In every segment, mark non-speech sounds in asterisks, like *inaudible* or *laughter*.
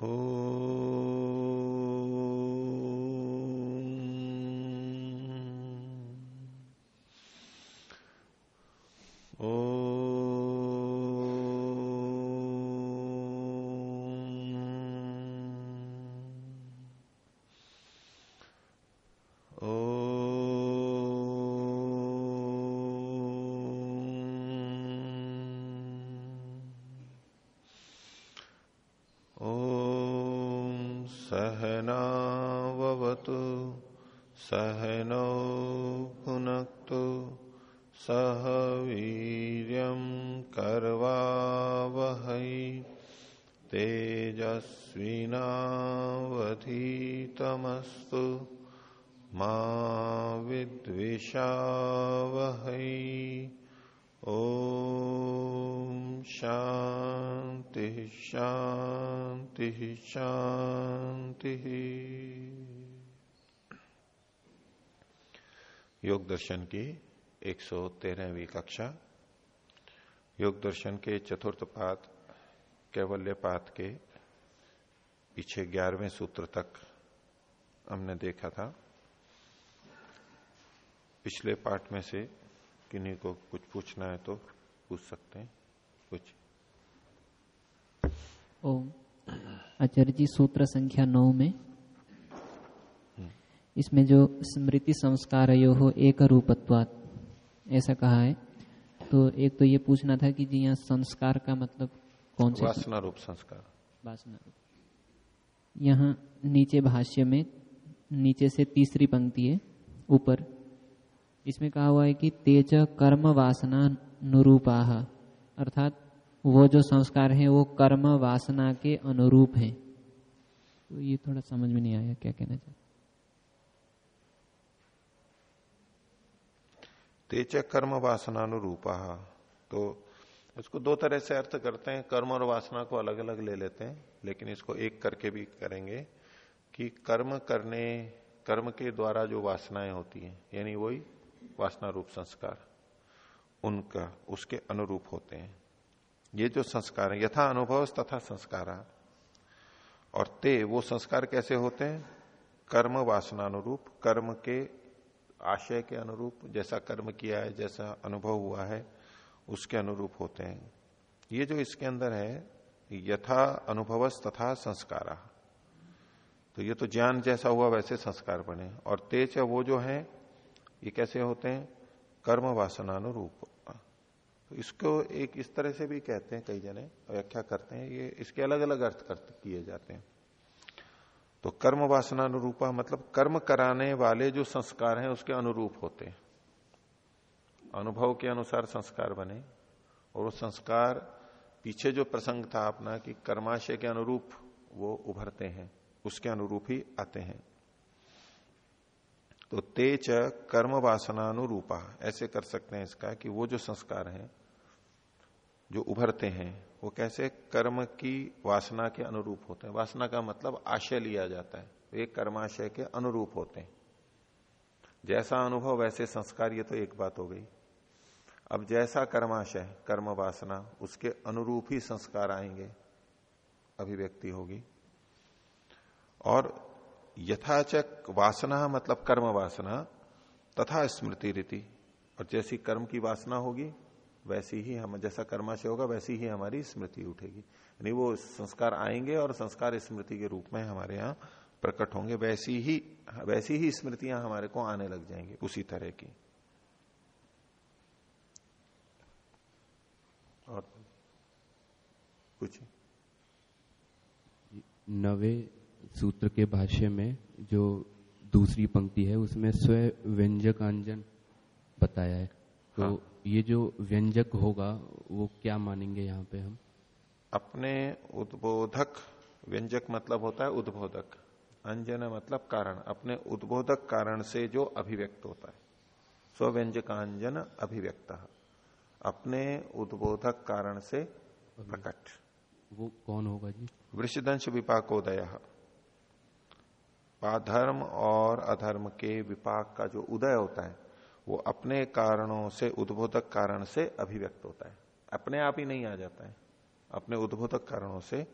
ओ दर्शन की 113वीं कक्षा। योग दर्शन के चतुर्थ पात कैवल्य पात के पीछे ग्यारहवें सूत्र तक हमने देखा था। पिछले पाठ में से किन्हीं को कुछ पूछना है तो पूछ सकते हैं। कुछ। ओम। आचार्य जी, सूत्र संख्या नौ में इसमें जो स्मृति संस्कार है यो हो एक रूपत्वात। ऐसा कहा है। तो एक तो ये पूछना था कि जी यहाँ संस्कार का मतलब कौन सा वासना रूप संस्कार। वासना रूप। यहाँ नीचे भाष्य में नीचे से तीसरी पंक्ति है ऊपर। इसमें कहा हुआ है कि तेज कर्म वासना अनुरूपाह अर्थात वो जो संस्कार है वो कर्म वासना के अनुरूप है। तो ये थोड़ा समझ में नहीं आया क्या कहना चाहते तेज कर्म वासनानुरूपा। तो इसको दो तरह से अर्थ करते हैं, कर्म और वासना को अलग अलग ले लेते हैं, लेकिन इसको एक करके भी करेंगे कि कर्म करने, कर्म के द्वारा जो वासनाएँ होती हैं, यानी वही वासना रूप संस्कार, उनका, उसके अनुरूप होते हैं। ये जो संस्कार है, यथा अनुभव तथा संस्कार। और ते, वो संस्कार कैसे होते हैं? कर्म वासनानुरूप, कर्म के आशय के अनुरूप, जैसा कर्म किया है, जैसा अनुभव हुआ है, उसके अनुरूप होते हैं। ये जो इसके अंदर है, यथा अनुभवस तथा संस्कारा। तो ये तो ज्ञान जैसा हुआ वैसे संस्कार बने। और तेज वो जो है, ये कैसे होते हैं? कर्म वासनानुरूप। तो इसको एक इस तरह से भी कहते हैं, कई जने व्याख्या करते हैं, ये इसके अलग अलग अर्थ किए जाते हैं। तो कर्म वासना अनुरूपा मतलब कर्म कराने वाले जो संस्कार हैं, उसके अनुरूप होते हैं। अनुभव के अनुसार संस्कार बने, और वो संस्कार पीछे जो प्रसंग था अपना कि कर्माशय के अनुरूप वो उभरते हैं, उसके अनुरूप ही आते हैं। तो तेज कर्म वासनानुरूपा ऐसे कर सकते हैं इसका कि वो जो संस्कार हैं जो उभरते हैं, वो कैसे कर्म की वासना के अनुरूप होते हैं। वासना का मतलब आशय लिया जाता है वे कर्माशय के अनुरूप होते हैं। जैसा अनुभव, वैसे संस्कार, ये तो एक बात हो गई। अब जैसा कर्माशय, कर्म वासना, उसके अनुरूप ही संस्कार आएँगे, अभिव्यक्ति होगी। और यथाचक वासना मतलब कर्म वासना, तथा स्मृति रीति, और जैसी कर्म की वासना होगी वैसी ही हम जैसा कर्माशय होगा वैसी ही हमारी स्मृति उठेगी। यानी वो संस्कार आएँगे और संस्कार स्मृति के रूप में हमारे यहाँ प्रकट होंगे। वैसी ही वैसी ही स्मृतियाँ हमारे को आने लग जाएँगी उसी तरह की। और कुछ? नवे सूत्र के भाष्य में जो दूसरी पंक्ति है उसमें स्व व्यंजकांजन बताया है। तो हाँ। ये जो व्यंजक होगा वो क्या मानेंगे यहाँ पे हम? अपने उद्बोधक व्यंजक मतलब होता है उद्बोधक अंजन मतलब कारण। अपने उद्बोधक कारण से जो अभिव्यक्त होता है। स्व व्यंजकांजन अभिव्यक्त। अपने उद्बोधक कारण से प्रकट। वो कौन होगा जी? वृषदंश विपाकोदय। धर्म और अधर्म के विपाक का जो उदय होता है वो अपने कारणों से उद्बोधक कारण से अभिव्यक्त होता है। अपने आप ही नहीं आ जाता है। अपने उद्बोधक कारणों से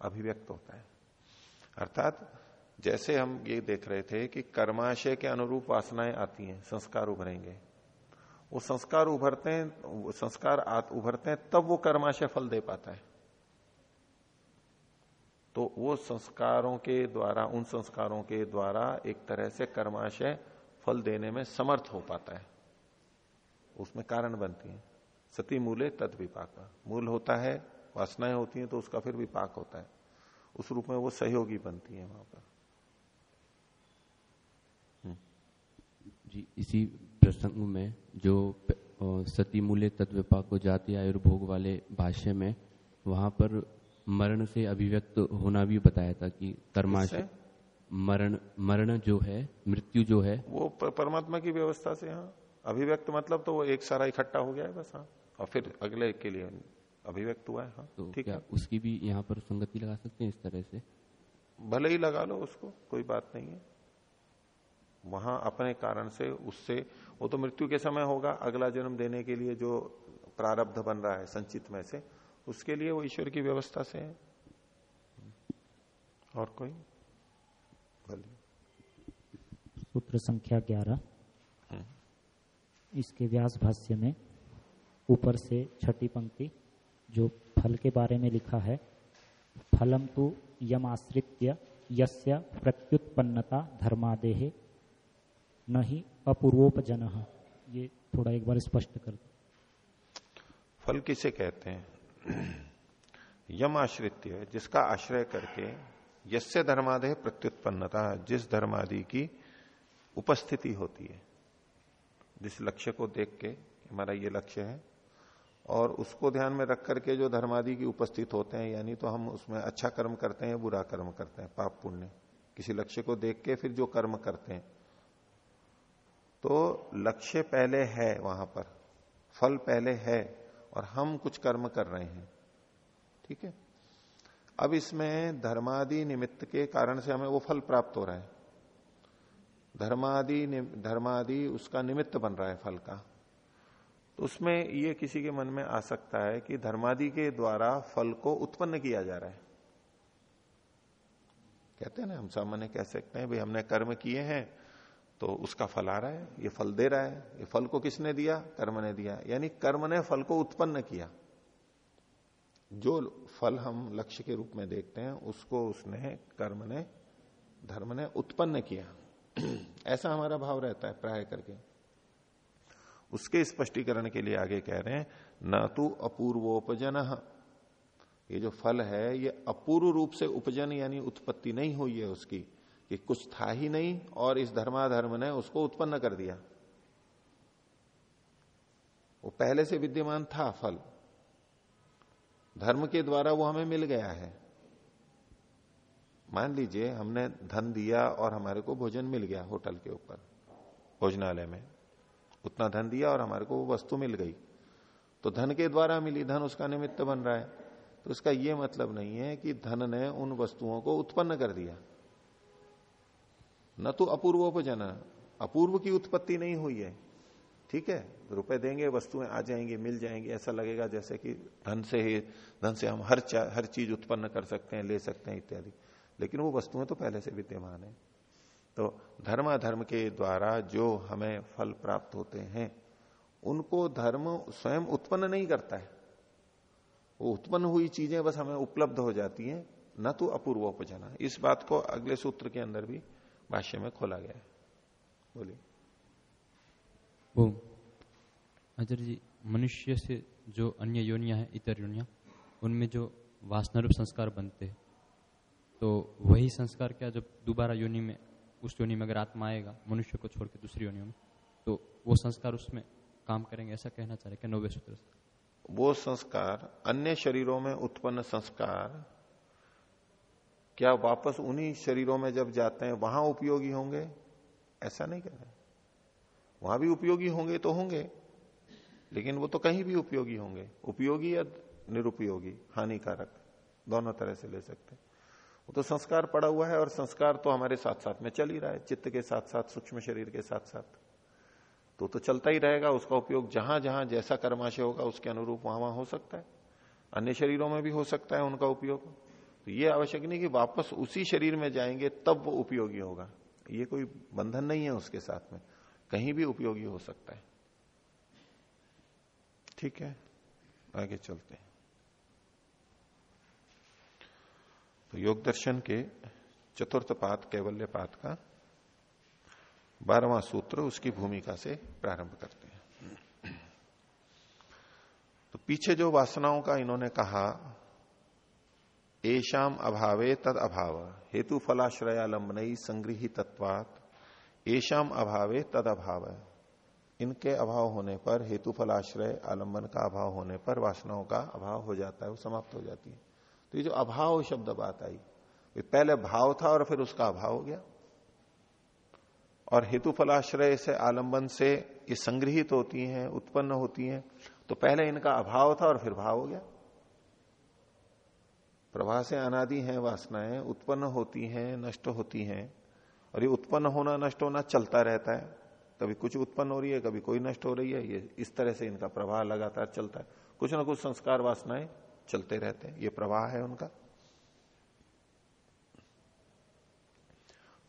अभिव्यक्त होता है। अर्थात, जैसे हम ये देख रहे थे कि कर्माशय के अनुरूप वासनाएँ आती हैं, संस्कार उभरेंगे। वो संस्कार उभरते हैं संस्कार उभरते हैं, तब वो कर्माशय फल दे पाता है। तो वो संस्कारों के द्वारा, उन संस्कारों के द्वारा एक तरह से कर्माशय फल देने में समर्थ हो पाता है। उसमें कारण बनती है। सती मूले तद विपाक। मूल होता है वासनाएँ होती हैं तो उसका फिर विपाक होता है। उस रूप में वो सहयोगी बनती है वहाँ पर। हम्म। जी इसी प्रसंग में जो सती मूल्य तत्विपाक को जाति आयुर्भोग वाले भाष्य में वहाँ पर मरण से अभिव्यक्त होना भी बताया था कि कर्माशय मरण मरण जो है मृत्यु जो है। वो परमात्मा की व्यवस्था से हाँ। अभिव्यक्त मतलब तो वो एक सारा इकट्ठा हो गया है बस हाँ। और फिर अगले के लिए अभिव्यक्त हुआ है हाँ। तो ठीक है। उसकी भी यहाँ पर संगति लगा सकते हैं इस तरह से? भले ही लगा लो उसको कोई बात नहीं है। वहाँ अपने कारण से उससे वो तो मृत्यु के समय होगा अगला जन्म देने के लिए जो प्रारब्ध बन रहा है संचित में से उसके लिए वो ईश्वर की व्यवस्था से है। और कोई? सूत्र संख्या ग्यारह। हम्म। इसके व्यास भाष्य में ऊपर से छठी पंक्ति जो फल के बारे में लिखा है फलम तो यम आश्रित्य यस्य प्रत्युत्पन्नता धर्मादेह न ही अपूर्वोपजन। ये थोड़ा एक बार स्पष्ट कर दो। फल किसे कहते हैं? *clears throat* यम आश्रित्य जिसका आश्रय करके यस्य धर्मादेह प्रत्युत्पन्नता, जिस धर्मादि की उपस्थिति होती है। जिस लक्ष्य को देख के हमारा ये लक्ष्य है, और उसको ध्यान में रख करके जो धर्मादि की उपस्थित होते हैं, यानी तो हम उसमें अच्छा कर्म करते हैं बुरा कर्म करते हैं, पाप पुण्य। किसी लक्ष्य को देख के फिर जो कर्म करते हैं। तो लक्ष्य पहले है वहाँ पर, फल पहले है, और हम कुछ कर्म कर रहे हैं। ठीक है? अब इसमें धर्मादि निमित्त के कारण से हमें वो फल प्राप्त हो रहा है। धर्मादि धर्मादि उसका निमित्त बन रहा है फल का। तो उसमें ये किसी के मन में आ सकता है कि धर्मादि के द्वारा फल को उत्पन्न किया जा रहा है। कहते हैं ना, हम सामान्य कह सकते हैं, भाई, हमने कर्म किए हैं तो उसका फल आ रहा है, ये फल दे रहा है। ये फल को किसने दिया? कर्म ने दिया। यानी कर्म ने फल को उत्पन्न किया। जो फल हम लक्ष्य के रूप में देखते हैं, उसको उसने, कर्म ने, धर्म ने उत्पन्न किया। *clears throat* ऐसा हमारा भाव रहता है, प्राय करके। उसके स्पष्टीकरण के लिए आगे कह रहे हैं, न तो अपूर्वोपजन। ये जो फल है, ये अपूर्व रूप से उपजन यानी उत्पत्ति नहीं हुई है उसकी, कि कुछ था ही नहीं और इस धर्माधर्म ने उसको उत्पन्न कर दिया। वो पहले से विद्यमान था फल। धर्म के द्वारा वो हमें मिल गया है। मान लीजिए हमने धन दिया और हमारे को भोजन मिल गया होटल के ऊपर, भोजनालय में। उतना धन दिया और हमारे को वो वस्तु मिल गई। तो धन के द्वारा मिली, धन उसका निमित्त बन रहा है। तो उसका यह मतलब नहीं है कि धन ने उन वस्तुओं को उत्पन्न कर दिया। न तो अपूर्वोपजन, अपूर्व की उत्पत्ति नहीं हुई है। ठीक है, रुपए देंगे, वस्तुएँ आ जाएँगी, मिल जाएँगी, ऐसा लगेगा जैसे कि धन से ही, धन से हम हर हर चीज़ उत्पन्न कर सकते हैं, ले सकते हैं इत्यादि। लेकिन वो वस्तुएँ तो पहले से विद्यमान है। तो धर्म धर्म के द्वारा जो हमें फल प्राप्त होते हैं, उनको धर्म स्वयं उत्पन्न नहीं करता है। वो उत्पन्न हुई चीज़ें बस हमें उपलब्ध हो जाती हैं, न तो अपूर्वोपजना। इस बात को अगले सूत्र के अंदर भी भाष्य में खोला गया है। बोलिए। ओम। आचार्य जी, मनुष्य से जो अन्य योनिया है, इतर योनिया, उनमें जो वासना रूप संस्कार बनते हैं तो वही संस्कार क्या जब दोबारा योनि में, उस योनि में अगर आत्मा आएगा, मनुष्य को छोड़ के दूसरी योनियों में तो वो संस्कार उसमें काम करेंगे, ऐसा कहना चाह रहे क्या नौवे सूत्र से? वो संस्कार, अन्य शरीरों में उत्पन्न संस्कार, क्या वापस उन्हीं शरीरों में जब जाते हैं, वहाँ उपयोगी होंगे? ऐसा नहीं कह रहे। वहाँ भी उपयोगी होंगे तो होंगे, लेकिन वो तो कहीं भी उपयोगी होंगे। उपयोगी या निरुपयोगी, हानिकारक, दोनों तरह से ले सकते हैं। वो तो संस्कार पड़ा हुआ है और संस्कार तो हमारे साथ साथ में चल ही रहा है, चित्त के साथ साथ सूक्ष्म शरीर के साथ साथ तो तो चलता ही रहेगा, उसका उपयोग जहाँ जहाँ जैसा कर्माशय होगा, उसके अनुरूप वहाँ वहाँ हो सकता है। अन्य शरीरों में भी हो सकता है उनका उपयोग। तो ये आवश्यक नहीं कि वापस उसी शरीर में जाएँगे, तब वो उपयोगी होगा। ये कोई बंधन नहीं है उसके साथ में। कहीं भी उपयोगी हो सकता है। ठीक है? आगे चलते हैं। तो योग दर्शन के चतुर्थ पात कैवल्य पात का बारहवां सूत्र उसकी भूमिका से प्रारंभ करते हैं। तो पीछे जो वासनाओं का इन्होंने कहा एशाम अभावे तद अभाव हेतु फलाश्रयालंबन संग्रही तत्वात एशाम अभावे तद अभाव है इनके अभाव होने पर हेतु फलाश्रय आलंबन का अभाव होने पर, वासनाओं का अभाव हो जाता है, वो समाप्त हो जाती है। तो ये जो अभाव शब्द बात आई पहले भाव था और फिर उसका अभाव हो गया। और हेतु फलाश्रय से आलंबन से ये संग्रहित होती हैं, उत्पन्न होती हैं तो पहले इनका अभाव था और फिर भाव हो गया। प्रवाह से अनादि हैं, वासनाएँ उत्पन्न होती हैं, नष्ट होती हैं और ये उत्पन्न होना नष्ट होना चलता रहता है। कभी कुछ उत्पन्न हो रही है, कभी कोई नष्ट हो रही है, ये इस तरह से इनका प्रवाह लगातार चलता है। कुछ ना कुछ संस्कार वासनाएँ चलते रहते हैं, ये प्रवाह है उनका।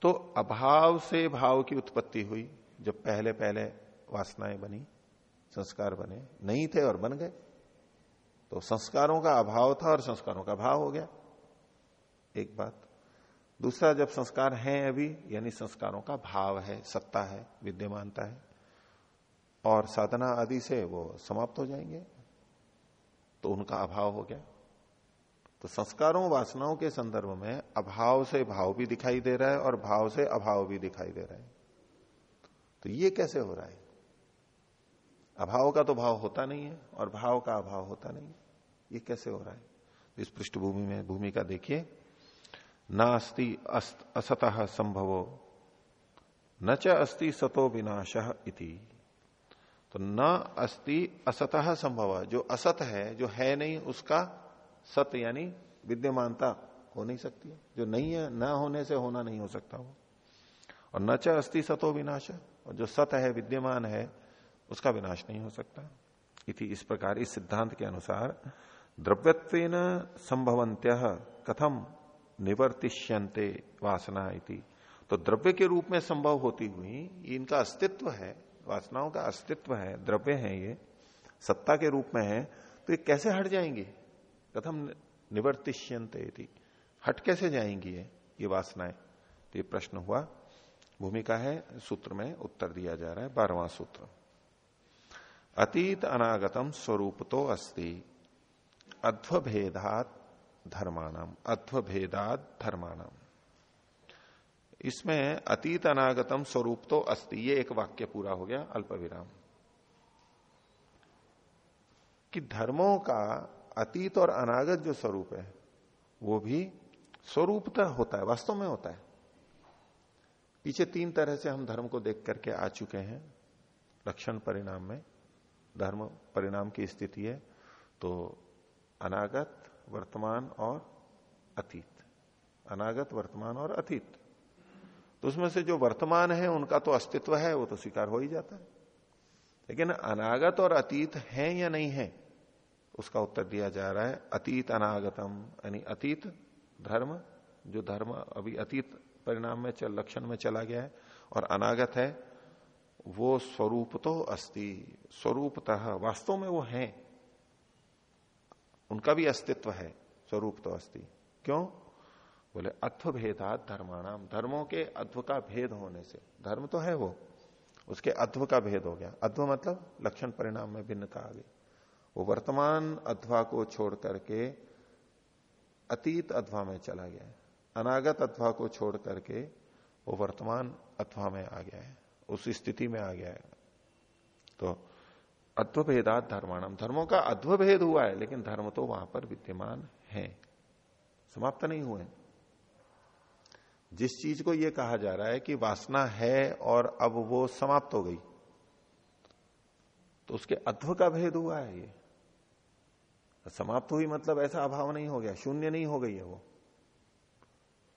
तो अभाव से भाव की उत्पत्ति हुई, जब पहले पहले वासनाएँ बनी, संस्कार बने, नहीं थे और बन गए तो संस्कारों का अभाव था और संस्कारों का भाव हो गया। एक बात दूसरा, जब संस्कार है अभी, यानी संस्कारों का भाव है, सत्ता है, विद्यमानता है, और साधना आदि से वो समाप्त हो जाएँगे तो उनका अभाव हो गया। तो संस्कारों, वासनाओं के संदर्भ में अभाव से भाव भी दिखाई दे रहा है और भाव से अभाव भी दिखाई दे रहा है। तो ये कैसे हो रहा है? अभाव का तो भाव होता नहीं है और भाव का अभाव होता नहीं है। ये कैसे हो रहा है? इस पृष्ठभूमि में भूमिका देखिए। न अस्ति असतः संभवो। न च अस्ति सतो विनाश इति। तो न अस्ति असतः संभव। जो असत है, जो है नहीं, उसका सत यानी विद्यमानता हो नहीं सकती है। जो नहीं है, न होने से होना नहीं हो सकता वो। और न च अस्ति सतो विनाश। और जो सत है, विद्यमान है, उसका विनाश नहीं हो सकता। इति इस प्रकार, इस सिद्धांत के अनुसार द्रव्यत्व संभवंत्य कथम निवर्तिष्यंते वासना इति। तो द्रव्य के रूप में संभव होती हुई इनका अस्तित्व है, वासनाओं का अस्तित्व है, द्रव्य है ये, सत्ता के रूप में है तो ये कैसे हट जाएँगे? कथम निवर्तिष्यंत हट कैसे जाएँगी ये ये वासनाएँ? तो ये प्रश्न हुआ। भूमिका है, सूत्र में उत्तर दिया जा रहा है, बारहवां सूत्र। अतीत अनागतम स्वरूप तो अस्ति। अध्वभेदात धर्माणाम अध्वभेदात धर्माणाम। इसमें अतीत अनागतम स्वरूप तो अस्ति, ये एक वाक्य पूरा हो गया अल्प विराम कि धर्मों का अतीत और अनागत जो स्वरूप है, वो भी स्वरूपता होता है, वास्तव में होता है। पीछे तीन तरह से हम धर्म को देख करके आ चुके हैं। लक्षण परिणाम में, धर्म परिणाम की स्थिति है तो अनागत वर्तमान और अतीत। अनागत, वर्तमान और अतीत। तो उसमें से जो वर्तमान है, उनका तो अस्तित्व है, वो तो स्वीकार हो ही जाता है। लेकिन अनागत और अतीत है या नहीं है, उसका उत्तर दिया जा रहा है, अतीत अनागतम, यानी अतीत, धर्म, जो धर्म अभी अतीत परिणाम में चल, लक्षण में चला गया है, और अनागत है, वो स्वरूप तो अस्थि स्वरूपतः वास्तव में वो है। उनका भी अस्तित्व है, स्वरूप तो अस्थि क्यों? बोले अत्व भेदात धर्माणाम। धर्मों के अध्व का भेद होने से। धर्म तो है वो। उसके अध्व का भेद हो गया। अध्व मतलब लक्षण परिणाम में भिन्नता आ गई। वो वर्तमान अध्वा को छोड़ करके अतीत अध्वा में चला गया है। अनागत अध्वा को छोड़ करके वो वर्तमान अथवा में आ गया है। उस स्थिति में आ गया है। तो अध्वभेदात धर्माणम धर्मों का अध्वभेद हुआ है, लेकिन धर्म तो वहाँ पर विद्यमान है। समाप्त नहीं हुए। जिस चीज़ को यह कहा जा रहा है कि वासना है और अब वो समाप्त हो गई तो उसके अध्व का भेद हुआ है ये। समाप्त हुई मतलब ऐसा अभाव नहीं हो गया, शून्य नहीं हो गई है वो।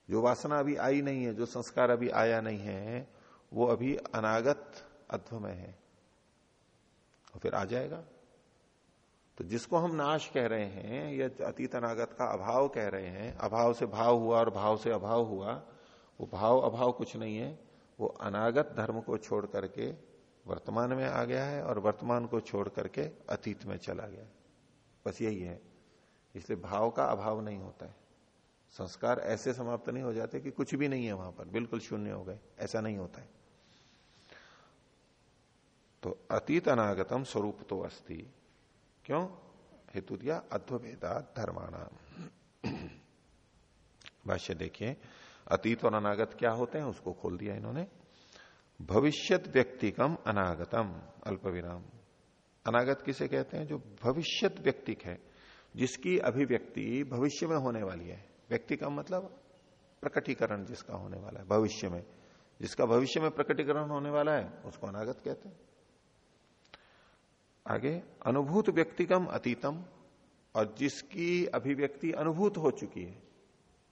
जो वासना अभी आई नहीं है, जो संस्कार अभी आया नहीं है, वो अभी अनागत अध्व में है। और फिर आ जाएगा। तो जिसको हम नाश कह रहे हैं, या अतीत अनागत का अभाव कह रहे हैं, अभाव से भाव हुआ और भाव से अभाव हुआ, वो भाव अभाव कुछ नहीं है। वो अनागत धर्म को छोड़ करके वर्तमान में आ गया है और वर्तमान को छोड़ करके अतीत में चला गया बस यही है। इसलिए भाव का अभाव नहीं होता है। संस्कार ऐसे समाप्त नहीं हो जाते कि कुछ भी नहीं है वहाँ पर। बिल्कुल शून्य हो गए। ऐसा नहीं होता है। तो अतीत अनागतम स्वरूप तो अस्थि क्यों? हेतु दिया अद्वेदा धर्माना *clears throat* भाष्य देखिए, अतीत और अनागत क्या होते हैं? उसको खोल दिया इन्होंने। भविष्यत व्यक्तिकम अनागतम, अल्प विराम। अनागत किसे कहते हैं? जो भविष्यत व्यक्तिक है, जिसकी अभिव्यक्ति भविष्य में होने वाली है। व्यक्ति का मतलब प्रकटीकरण जिसका होने वाला है, भविष्य में। जिसका भविष्य में प्रकटीकरण होने वाला है, उसको अनागत कहते हैं। आगे, अनुभूत व्यक्तिगम अतीतम, और जिसकी अभिव्यक्ति अनुभूत हो चुकी है,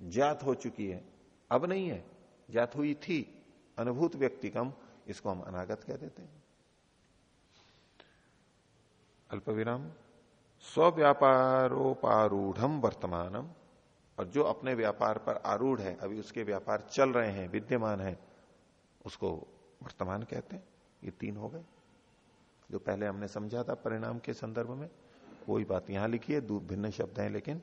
ज्ञात हो चुकी है, अब नहीं है, ज्ञात हुई थी, अनुभूत व्यक्तिगम, इसको हम अनागत कह देते हैं। अल्प विराम स्व्यापारोपारूढ़ वर्तमानम, और जो अपने व्यापार पर आरूढ़ है, अभी उसके व्यापार चल रहे हैं, विद्यमान है, उसको वर्तमान कहते हैं। ये तीन हो गए। जो पहले हमने समझा था परिणाम के संदर्भ में वही बात यहाँ लिखी है भिन्न शब्द हैं लेकिन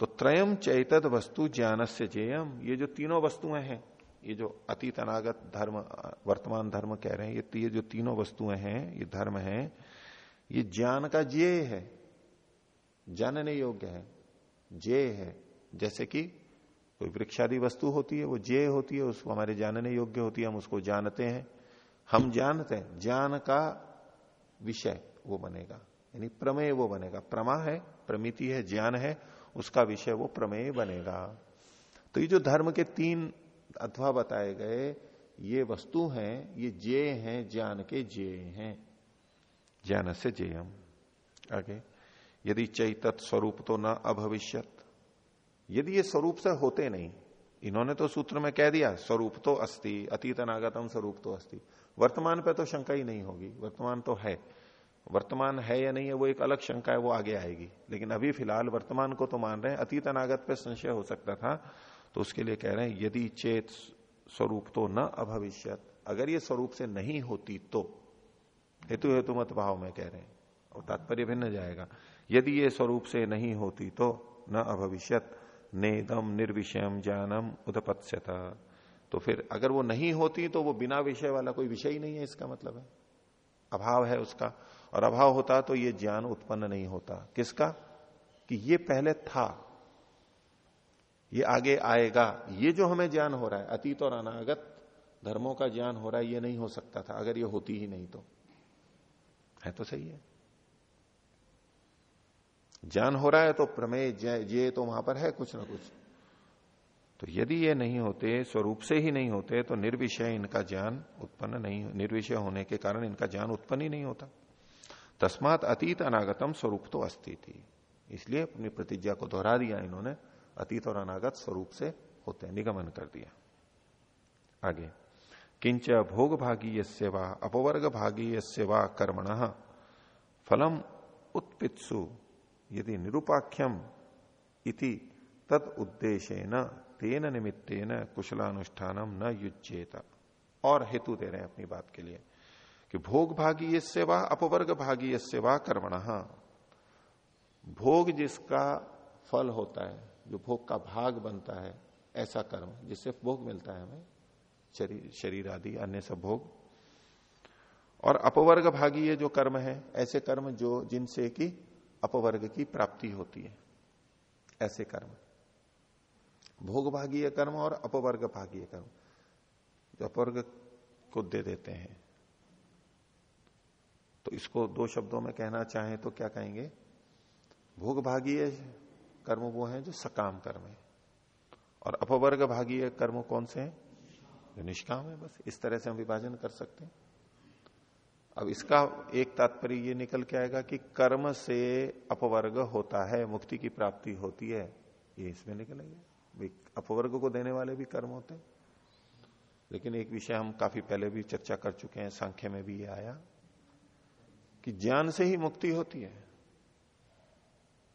तो त्रयम चैतद वस्तु ज्ञान से जेयम ये जो तीनों वस्तुएँ हैं, ये जो अतीत, अनागत, धर्म, वर्तमान धर्म कह रहे हैं, ये ये जो तीनों वस्तुएँ हैं, ये धर्म है, ये ज्ञान का जेय है। जानने योग्य है। जेय है। जैसे कि कोई वृक्षादि वस्तु होती है, वो जेय होती है, उसको हमारे जानने योग्य होती है, हम उसको जानते हैं। हम जानते हैं, ज्ञान का विषय वो बनेगा, यानी प्रमेय वो बनेगा। प्रमा है, प्रमिति है, ज्ञान है, उसका विषय वो प्रमेय बनेगा। तो ये जो धर्म के तीन अथवा बताए गए, ये वस्तु हैं, ये जे हैं, ज्ञान के जे हैं। ज्ञान से जेयम आगे, यदि चैतत स्वरूप तो न अभविष्यत। यदि ये स्वरूप से होते नहीं, इन्होंने तो सूत्र में कह दिया, स्वरूप तो अस्थि अतीत अनागतम स्वरूप तो अस्ति। वर्तमान पे तो शंका ही नहीं होगी, वर्तमान तो है। वर्तमान है या नहीं है, वो एक अलग शंका है, वो आगे आएगी। लेकिन अभी फ़िलहाल वर्तमान को तो मान रहे हैं, अतीत अनागत पे संशय हो सकता था तो उसके लिए कह रहे हैं, यदि चेत स्वरूप तो न अभविष्यत, अगर ये स्वरूप से नहीं होती तो हेतु हेतु मत भाव में कह रहे हैं, और तात्पर्य भिन्न जाएगा। यदि ये स्वरूप से नहीं होती तो न अभविष्यत, नेदम निर्विषयम ज्ञानम उदपत्स्यत। तो फिर अगर वो नहीं होती तो वो बिना विषय वाला कोई विषय ही नहीं है, इसका मतलब है। अभाव है उसका। और अभाव होता तो ये ज्ञान उत्पन्न नहीं होता। किसका? कि ये पहले था। ये आगे आएगा। ये जो हमें ज्ञान हो रहा है, अतीत और अनागत, धर्मों का ज्ञान हो रहा है, ये नहीं हो सकता था। अगर ये होती ही नहीं तो। है तो सही है। ज्ञान हो रहा है तो प्रमेय ये तो वहाँ पर है कुछ ना कुछ। तो यदि ये नहीं होते, स्वरूप से ही नहीं होते तो निर्विषय इनका ज्ञान उत्पन्न नहीं, निर्विषय होने के कारण इनका ज्ञान उत्पन्न ही नहीं होता। तस्मात अतीत अनागतम स्वरूप तो अस्थि थी इसलिए अपनी प्रतिज्ञा को दोहरा दिया इन्होंने, अतीत और अनागत स्वरूप से होते निगमन कर दिया। आगे, किंच भोग भागी वा अपवर्ग भागी वा कर्मण फलम उत्पित्सु, यदि निरुपाख्यम इति तद उद्देश्य न तेन निमित्तेन कुशलानुष्ठानम न युज्येता। और हेतु दे रहे हैं अपनी बात के लिए कि भोग भागी सेवा अपवर्ग भागी सेवा कर्मण। भोग जिसका फल होता है, जो भोग का भाग बनता है, ऐसा कर्म जिससे भोग मिलता है हमें शरीर शरीर आदि, अन्य सब भोग। और अपवर्ग भागी ये जो कर्म है, ऐसे कर्म जो जिनसे कि अपवर्ग की प्राप्ति होती है, ऐसे कर्म। भोग भागीय कर्म और अपवर्ग भागीय कर्म, जो अपवर्ग को दे देते हैं। तो इसको दो शब्दों में कहना चाहें तो क्या कहेंगे? भोग भागीय कर्म वो हैं जो सकाम कर्म है। और अपवर्ग भागीय कर्म कौन से हैं? जो निष्काम है, बस इस तरह से हम विभाजन कर सकते हैं। अब इसका एक तात्पर्य ये निकल के आएगा कि कर्म से अपवर्ग होता है, मुक्ति की प्राप्ति होती है। ये इसमें निकलेंगे। अपवर्ग को देने वाले भी कर्म होते हैं। लेकिन एक विषय हम काफ़ी पहले भी चर्चा कर चुके हैं, सांख्य में भी ये आया कि ज्ञान से ही मुक्ति होती है।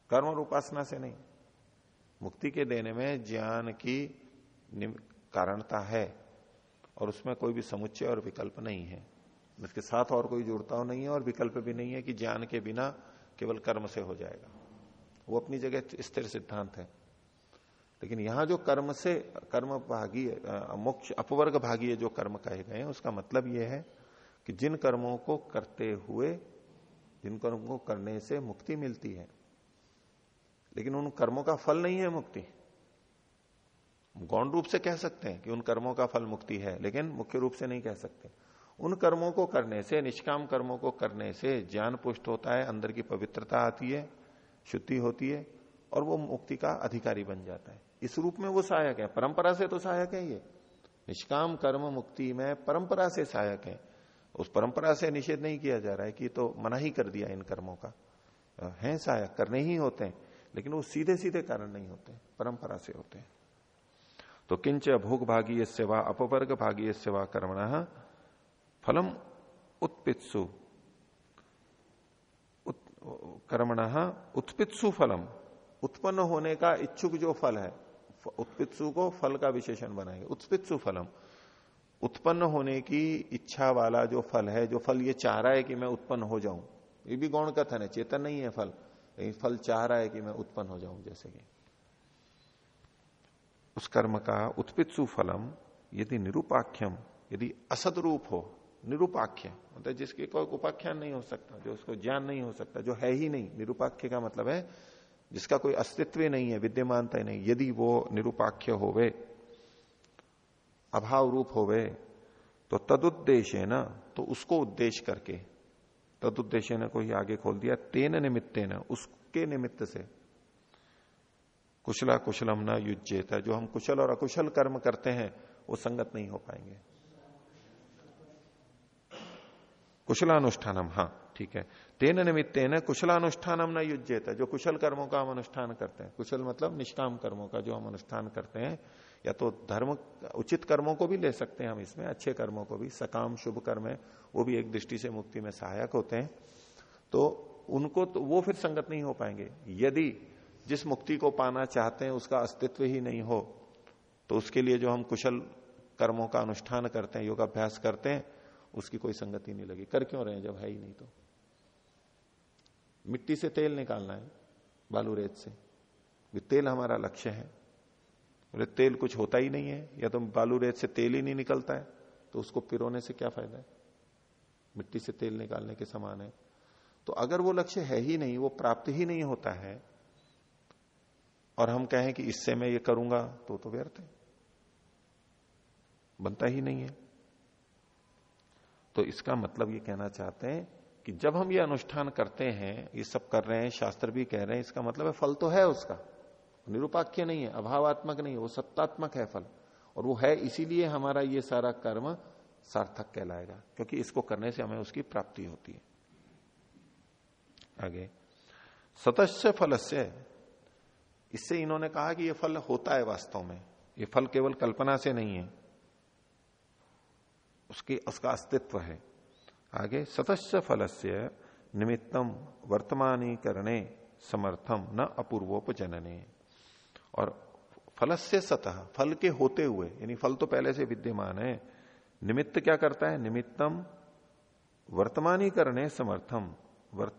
कर्म और उपासना से नहीं। मुक्ति के देने में ज्ञान की कारणता है और उसमें कोई भी समुच्चय और विकल्प नहीं है। इसके साथ और कोई जुड़ता नहीं है और विकल्प भी नहीं है कि ज्ञान के बिना केवल कर्म से हो जाएगा। वो अपनी जगह स्थिर सिद्धांत है। लेकिन यहाँ जो कर्म से, कर्म भागी मोक्ष, अपवर्ग भागी जो कर्म कहे गए हैं, उसका मतलब यह है कि जिन कर्मों को करते हुए, जिन कर्मों को करने से मुक्ति मिलती है, लेकिन उन कर्मों का फल नहीं है मुक्ति। गौण रूप से कह सकते हैं कि उन कर्मों का फल मुक्ति है, लेकिन मुख्य रूप से नहीं कह सकते। उन कर्मों को करने से, निष्काम कर्मों को करने से ज्ञान पुष्ट होता है, अंदर की पवित्रता आती है, शुद्धि होती है, और वो मुक्ति का अधिकारी बन जाता है। इस रूप में वो सहायक है। परंपरा से तो सहायक है ये। निष्काम कर्म मुक्ति में परंपरा से सहायक है। उस परंपरा से निषेध नहीं किया जा रहा है कि तो मना ही कर दिया इन कर्मों का। है सहायक करने ही होते हैं लेकिन वो सीधे सीधे कारण नहीं होते परंपरा से होते हैं। तो किंच भोग भागी सेवा अपवर्ग भागी सेवा कर्मण फलम उत्पित्सु। उत, कर्मण उत्पित्सु फलम। उत्पन्न होने का इच्छुक जो फल है उत्पित्सु को फल का विशेषण बनाएँगे। उत्पित्सु फलम। उत्पन्न होने की इच्छा वाला जो फल है, जो फल ये चाह रहा है कि मैं उत्पन्न हो जाऊँ, ये भी गौण कथन है, चेतन नहीं है फल, लेकिन फल चाह रहा है कि मैं उत्पन्न हो जाऊँ, जैसे कि। उस कर्म का उत्पित्सु फलम, यदि निरूपाख्यम, यदि असद रूप हो, निरूपाख्य मतलब जिसके कोई उपाख्यान नहीं हो सकता, जो उसको ज्ञान नहीं हो सकता, जो है ही नहीं, निरूपाख्य का मतलब है जिसका कोई अस्तित्व नहीं है, विद्यमानता ही नहीं, यदि वो निरूपाख्य होवे अभाव रूप होवे तो तदुद्देश्य है ना तो उसको उद्देश्य करके, तदुद्देश्य ने कोई आगे खोल दिया, तेन निमित्ते न, उसके निमित्त से। कुशला कुशलम न युजेता जो हम कुशल और अकुशल कर्म करते हैं, वो संगत नहीं हो पाएँगे। कुशलानुष्ठानम हाँ। ठीक है। तेन निमित्ते न कुशलानुष्ठानम न युजेत जो कुशल कर्मों का हम अनुष्ठान करते हैं। कुशल मतलब निष्काम कर्मों का जो हम अनुष्ठान करते हैं, या तो धर्म, उचित कर्मों को भी ले सकते हैं हम इसमें, अच्छे कर्मों को भी। सकाम, शुभ कर्म है, वो भी एक दृष्टि से मुक्ति में सहायक होते हैं। तो उनको तो वो फिर संगत नहीं हो पाएँगे। यदि जिस मुक्ति को पाना चाहते हैं, उसका अस्तित्व ही नहीं हो तो उसके लिए जो हम कुशल कर्मों का अनुष्ठान करते हैं, योगाभ्यास करते हैं, उसकी कोई संगति नहीं लगी कर क्यों रहे जब है ही नहीं तो? मिट्टी से तेल निकालना है, बालू रेत से। तेल हमारा लक्ष्य है। बोले, तेल कुछ होता ही नहीं है, या तो बालू रेत से तेल ही नहीं निकलता है तो उसको पिरोने से क्या फ़ायदा है? मिट्टी से तेल निकालने के समान है। तो अगर वो लक्ष्य है ही नहीं, वो प्राप्त ही नहीं होता है, और हम कहें कि इससे मैं ये करूँगा तो तो व्यर्थ है। बनता ही नहीं है। तो इसका मतलब ये कहना चाहते हैं कि जब हम ये अनुष्ठान करते हैं, ये सब कर रहे हैं, शास्त्र भी कह रहे हैं, इसका मतलब है फल तो है उसका। निरुपाख्य नहीं है, अभावात्मक नहीं है, वो सत्तात्मक है फल। और वो है इसीलिए हमारा ये सारा कर्म सार्थक कहलाएगा, क्योंकि इसको करने से हमें उसकी प्राप्ति होती है। आगे, सतस्य फल से इससे इन्होंने कहा कि ये फल होता है वास्तव में। ये फल केवल कल्पना से नहीं है, उसकी, उसका अस्तित्व है। आगे सतस्य फलस्य निमित्तम वर्तमानीकरणे समर्थम न अपूर्वोपजनने। और फलस्य सतह फल के होते हुए यानी फल तो पहले से विद्यमान है निमित्त क्या करता है? निमित्तम वर्तमानीकरणे समर्थम। वर्त,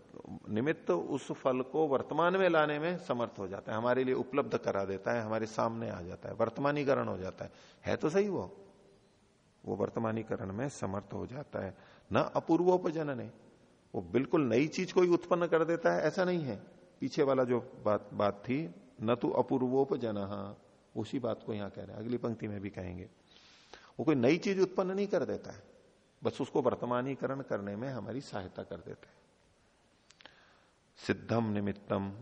निमित्त उस फल को वर्तमान में लाने में समर्थ हो जाता है हमारे लिए उपलब्ध करा देता है हमारे सामने आ जाता है वर्तमानीकरण हो जाता है। है तो सही वो? वो वर्तमानीकरण में समर्थ हो जाता है। न अपूर्वोपजन ने वो बिल्कुल नई चीज़ कोई उत्पन्न कर देता है, ऐसा नहीं है। पीछे वाला जो बात बात थी, न तो अपूर्वोपजन, उसी बात को यहाँ कह रहे हैं। अगली पंक्ति में भी कहेंगे। वो कोई नई चीज़ उत्पन्न नहीं कर देता है, बस उसको वर्तमानीकरण करने में हमारी सहायता कर देता है। सिद्धम निमित्तम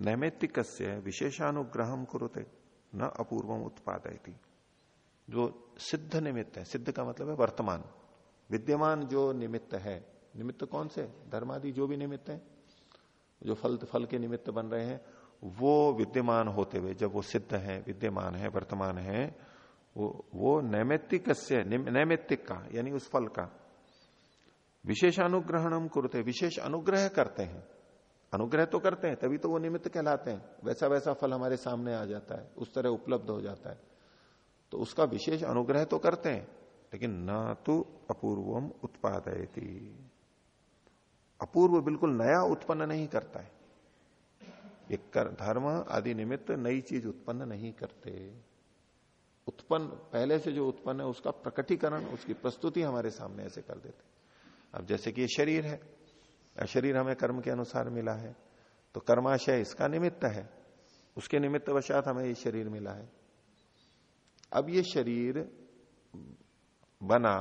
नैमित्तिक विशेषानुग्रह कुरुते, न अपूर्वम उत्पादयती। जो सिद्ध निमित्त है, सिद्ध का मतलब है वर्तमान। विद्यमान जो निमित्त है, निमित्त कौन से? धर्मादि जो भी निमित्त है, जो फल फल के निमित्त बन रहे हैं, वो विद्यमान होते हुए, जब वो सिद्ध है, विद्यमान है, वर्तमान है, वो वो नैमित्तिक नैमित्तिक का, यानी उस फल का। विशेष अनुग्रहणम करते, विशेष अनुग्रह करते हैं। अनुग्रह तो करते हैं, तभी तो वो निमित्त कहलाते हैं। वैसा वैसा फल हमारे सामने आ जाता है, उस तरह उपलब्ध हो जाता है। तो उसका विशेष अनुग्रह तो करते हैं। लेकिन न तो अपूर्वम उत्पादयती। अपूर्व बिल्कुल नया उत्पन्न नहीं करता है। एक धर्म आदि निमित्त नई चीज़ उत्पन्न नहीं करते। उत्पन्न, पहले से जो उत्पन्न है उसका प्रकटीकरण, उसकी प्रस्तुति हमारे सामने ऐसे कर देते। अब जैसे कि ये शरीर है शरीर हमें कर्म के अनुसार मिला है तो कर्माशय इसका निमित्त है। उसके निमित्त वशात हमें ये शरीर मिला है। अब ये शरीर बना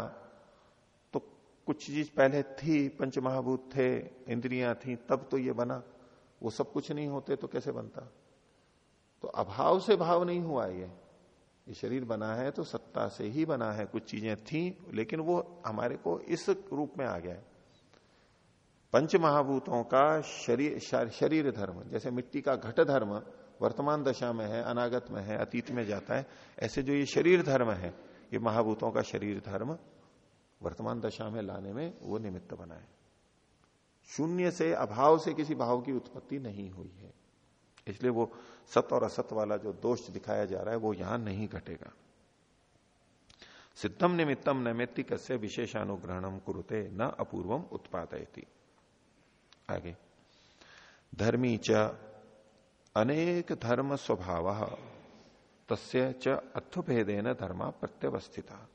तो कुछ चीज़ पहले थी, पंचमहाभूत थे, इंद्रियाँ थी, तब तो ये बना। वो सब कुछ नहीं होते तो कैसे बनता? तो अभाव से भाव नहीं हुआ ये। ये शरीर बना है तो सत्ता से ही बना है, कुछ चीज़ें थी, लेकिन वो हमारे को इस रूप में आ गया है। पंच महाभूतों का शरीर शरीर धर्म, जैसे मिट्टी का घट धर्म वर्तमान दशा में है, अनागत में है, अतीत में जाता है, ऐसे जो ये शरीर धर्म है ये महाभूतों का शरीर धर्म वर्तमान दशा में लाने में वो निमित्त बना है। शून्य से अभाव से किसी भाव की उत्पत्ति नहीं हुई है। इसलिए वो सत और असत वाला जो दोष दिखाया जा रहा है, वो यहाँ नहीं घटेगा। सिद्धम निमित्तम नैमित्तिक से विशेषानुग्रहणम कुरुते न अपूर्वम उत्पादयती। आगे। धर्मी च अनेक धर्म स्वभाव। तस्य च अत्वभेदेन धर्मा प्रत्यवस्थिता।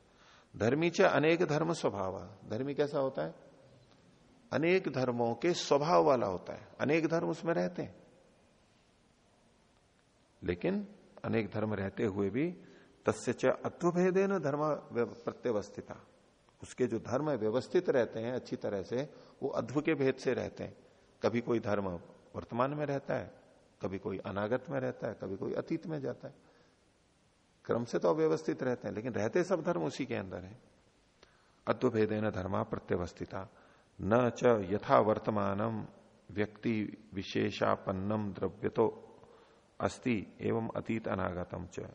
धर्मी च अनेक धर्म स्वभाव। धर्मी कैसा होता है? अनेक धर्मों के स्वभाव वाला होता है। अनेक धर्म उसमें रहते हैं। लेकिन अनेक धर्म रहते हुए भी तस्य च अत्वभेदे न धर्म प्रत्यवस्थिता। उसके जो धर्म व्यवस्थित रहते हैं, अच्छी तरह से, वो अध्व के भेद से रहते हैं। कभी कोई धर्म वर्तमान में रहता है, कभी कोई अनागत में रहता है, कभी कोई अतीत में जाता है। क्रम से तो अव्यवस्थित रहते हैं, लेकिन रहते सब धर्म उसी के अंदर है। अद्वभेदे न धर्मा प्रत्यवस्थिता, न च यथा वर्तमानम व्यक्ति विशेषापन्नम द्रव्य तो अस्ति एवं अतीत अनागतम च।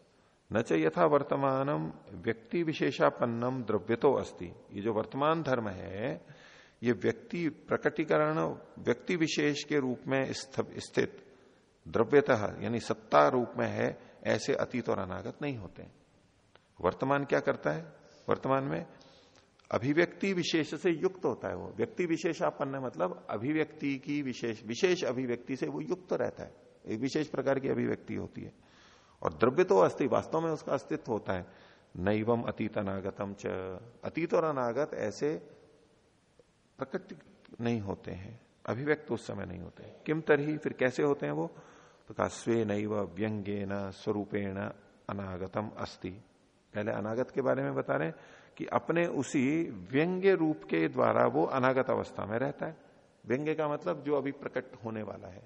न च यथा वर्तमानम व्यक्ति विशेषापन्नम द्रव्य तो अस्ति। ये जो वर्तमान धर्म है, ये व्यक्ति प्रकटीकरण, व्यक्ति विशेष के रूप में स्थित, द्रव्यतः, यानी सत्ता रूप में है ऐसे अतीत और अनागत नहीं होते वर्तमान क्या करता है? वर्तमान में अभिव्यक्ति विशेष से युक्त होता है वो। व्यक्ति विशेषापन्न मतलब अभिव्यक्ति की विशेष विशेष अभिव्यक्ति से वो युक्त रहता है। एक विशेष प्रकार की अभिव्यक्ति होती है। और द्रव्य तो अस्थि वास्तव में उसका अस्तित्व होता है। नैवम अतीत अनागतम च। अतीत और अनागत ऐसे प्रकट नहीं होते हैं। अभिव्यक्त उस समय नहीं होते किम तरही फिर कैसे होते हैं वो? तो कहा स्वे नैव व्यंग्यन स्वरूपेण अनागतम अस्ति। पहले अनागत के बारे में बता रहे कि अपने उसी व्यंग्य रूप के द्वारा वो अनागत अवस्था में रहता है। व्यंग्य का मतलब जो अभी प्रकट होने वाला है,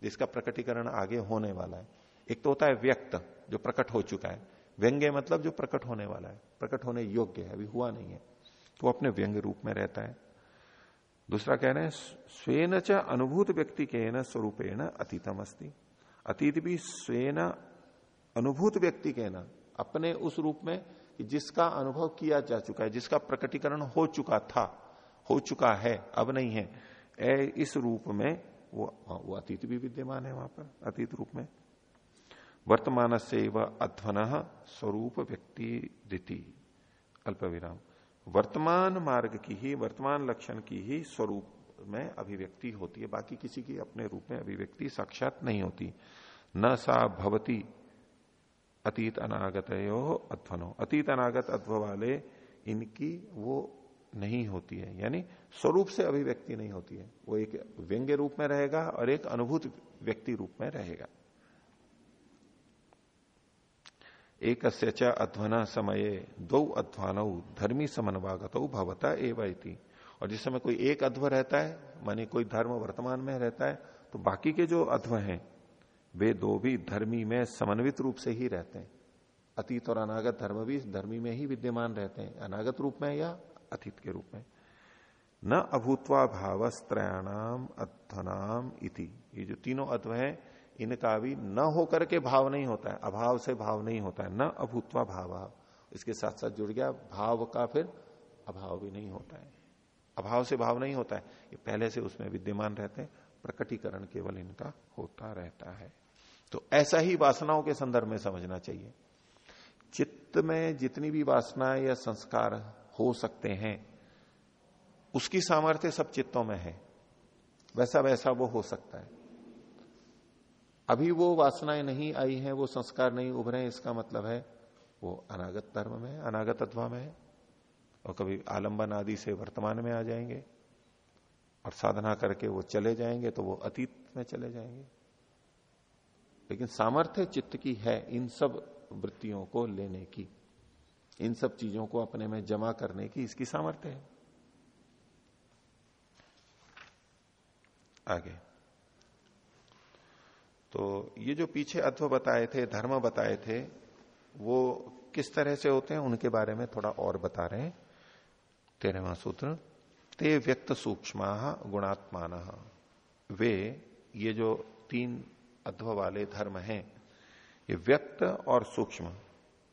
जिसका प्रकटीकरण आगे होने वाला है। एक तो होता है व्यक्त, जो प्रकट हो चुका है। व्यंग्य मतलब जो प्रकट होने वाला है, प्रकट होने योग्य है, अभी हुआ नहीं है। तो अपने व्यंग्य रूप में रहता है। दूसरा कह रहे हैं, स्वेन च अनुभूत व्यक्ति के न स्वरूपेण अतीतम अस्ति अतीत भी स्वेन अनुभूत व्यक्ति के न अपने उस रूप में जिसका अनुभव किया जा चुका है जिसका प्रकटीकरण हो चुका था हो चुका है अब नहीं है ए, इस रूप में वो वो अतीत भी विद्यमान है वहाँ पर अतीत रूप में। वर्तमान से वह अध्वन स्वरूप व्यक्ति दिति। अल्प विराम वर्तमान मार्ग की ही वर्तमान लक्षण की ही स्वरूप में अभिव्यक्ति होती है, बाकी किसी की अपने रूप में अभिव्यक्ति साक्षात नहीं होती। न सा भवती अतीत अनागत अध्वनो। अतीत अनागत अध्व वाले, इनकी वो नहीं होती है। यानी स्वरूप से अभिव्यक्ति नहीं होती है। वो एक व्यंग्य रूप में रहेगा और एक अनुभूत व्यक्ति रूप में रहेगा। एक अध्वना समय दो अध्वान, धर्मी समन्वागत भवता एवं और जिस समय कोई एक अध्व रहता है, मानी कोई धर्म वर्तमान में रहता है तो बाकी के जो अध्व हैं, वे दो भी धर्मी में समन्वित रूप से ही रहते हैं। अतीत और अनागत धर्म भी धर्मी में ही विद्यमान रहते हैं। अनागत रूप में या अतीत के रूप में। न अभूतवा भाव भावस्त्रयाणाम अध्वनाम इति। ये जो तीनों अध्व है, इनका भी न होकर के भाव नहीं होता है। अभाव से भाव नहीं होता है। न अभूतवा भाव इसके साथ साथ जुड़ गया, भाव का फिर अभाव भी नहीं होता है। अभाव से भाव नहीं होता है। ये पहले से उसमें विद्यमान रहते हैं, प्रकटीकरण केवल इनका होता रहता है। तो ऐसा ही वासनाओं के संदर्भ में समझना चाहिए। चित्त में जितनी भी वासनाएँ या संस्कार हो सकते हैं, उसकी सामर्थ्य सब चित्तों में है। वैसा वैसा वो हो सकता है। अभी वो वासनाएँ नहीं आई हैं, वो संस्कार नहीं उभरे इसका मतलब है वो अनागत धर्म में अनागत अथवा में है। और कभी आलंबन आदि से वर्तमान में आ जाएँगे और साधना करके वो चले जाएँगे तो वो अतीत में चले जाएँगे। लेकिन सामर्थ्य चित्त की है इन सब वृत्तियों को लेने की, इन सब चीज़ों को अपने में जमा करने की इसकी सामर्थ्य है। आगे। तो ये जो पीछे अध्व बताए थे, धर्म बताए थे, वो किस तरह से होते हैं, उनके बारे में थोड़ा और बता रहे हैं। तेरहवा सूत्र, ते व्यक्त सूक्ष्म गुणात्मान। वे, ये जो तीन अध्व वाले धर्म हैं, ये व्यक्त और सूक्ष्म,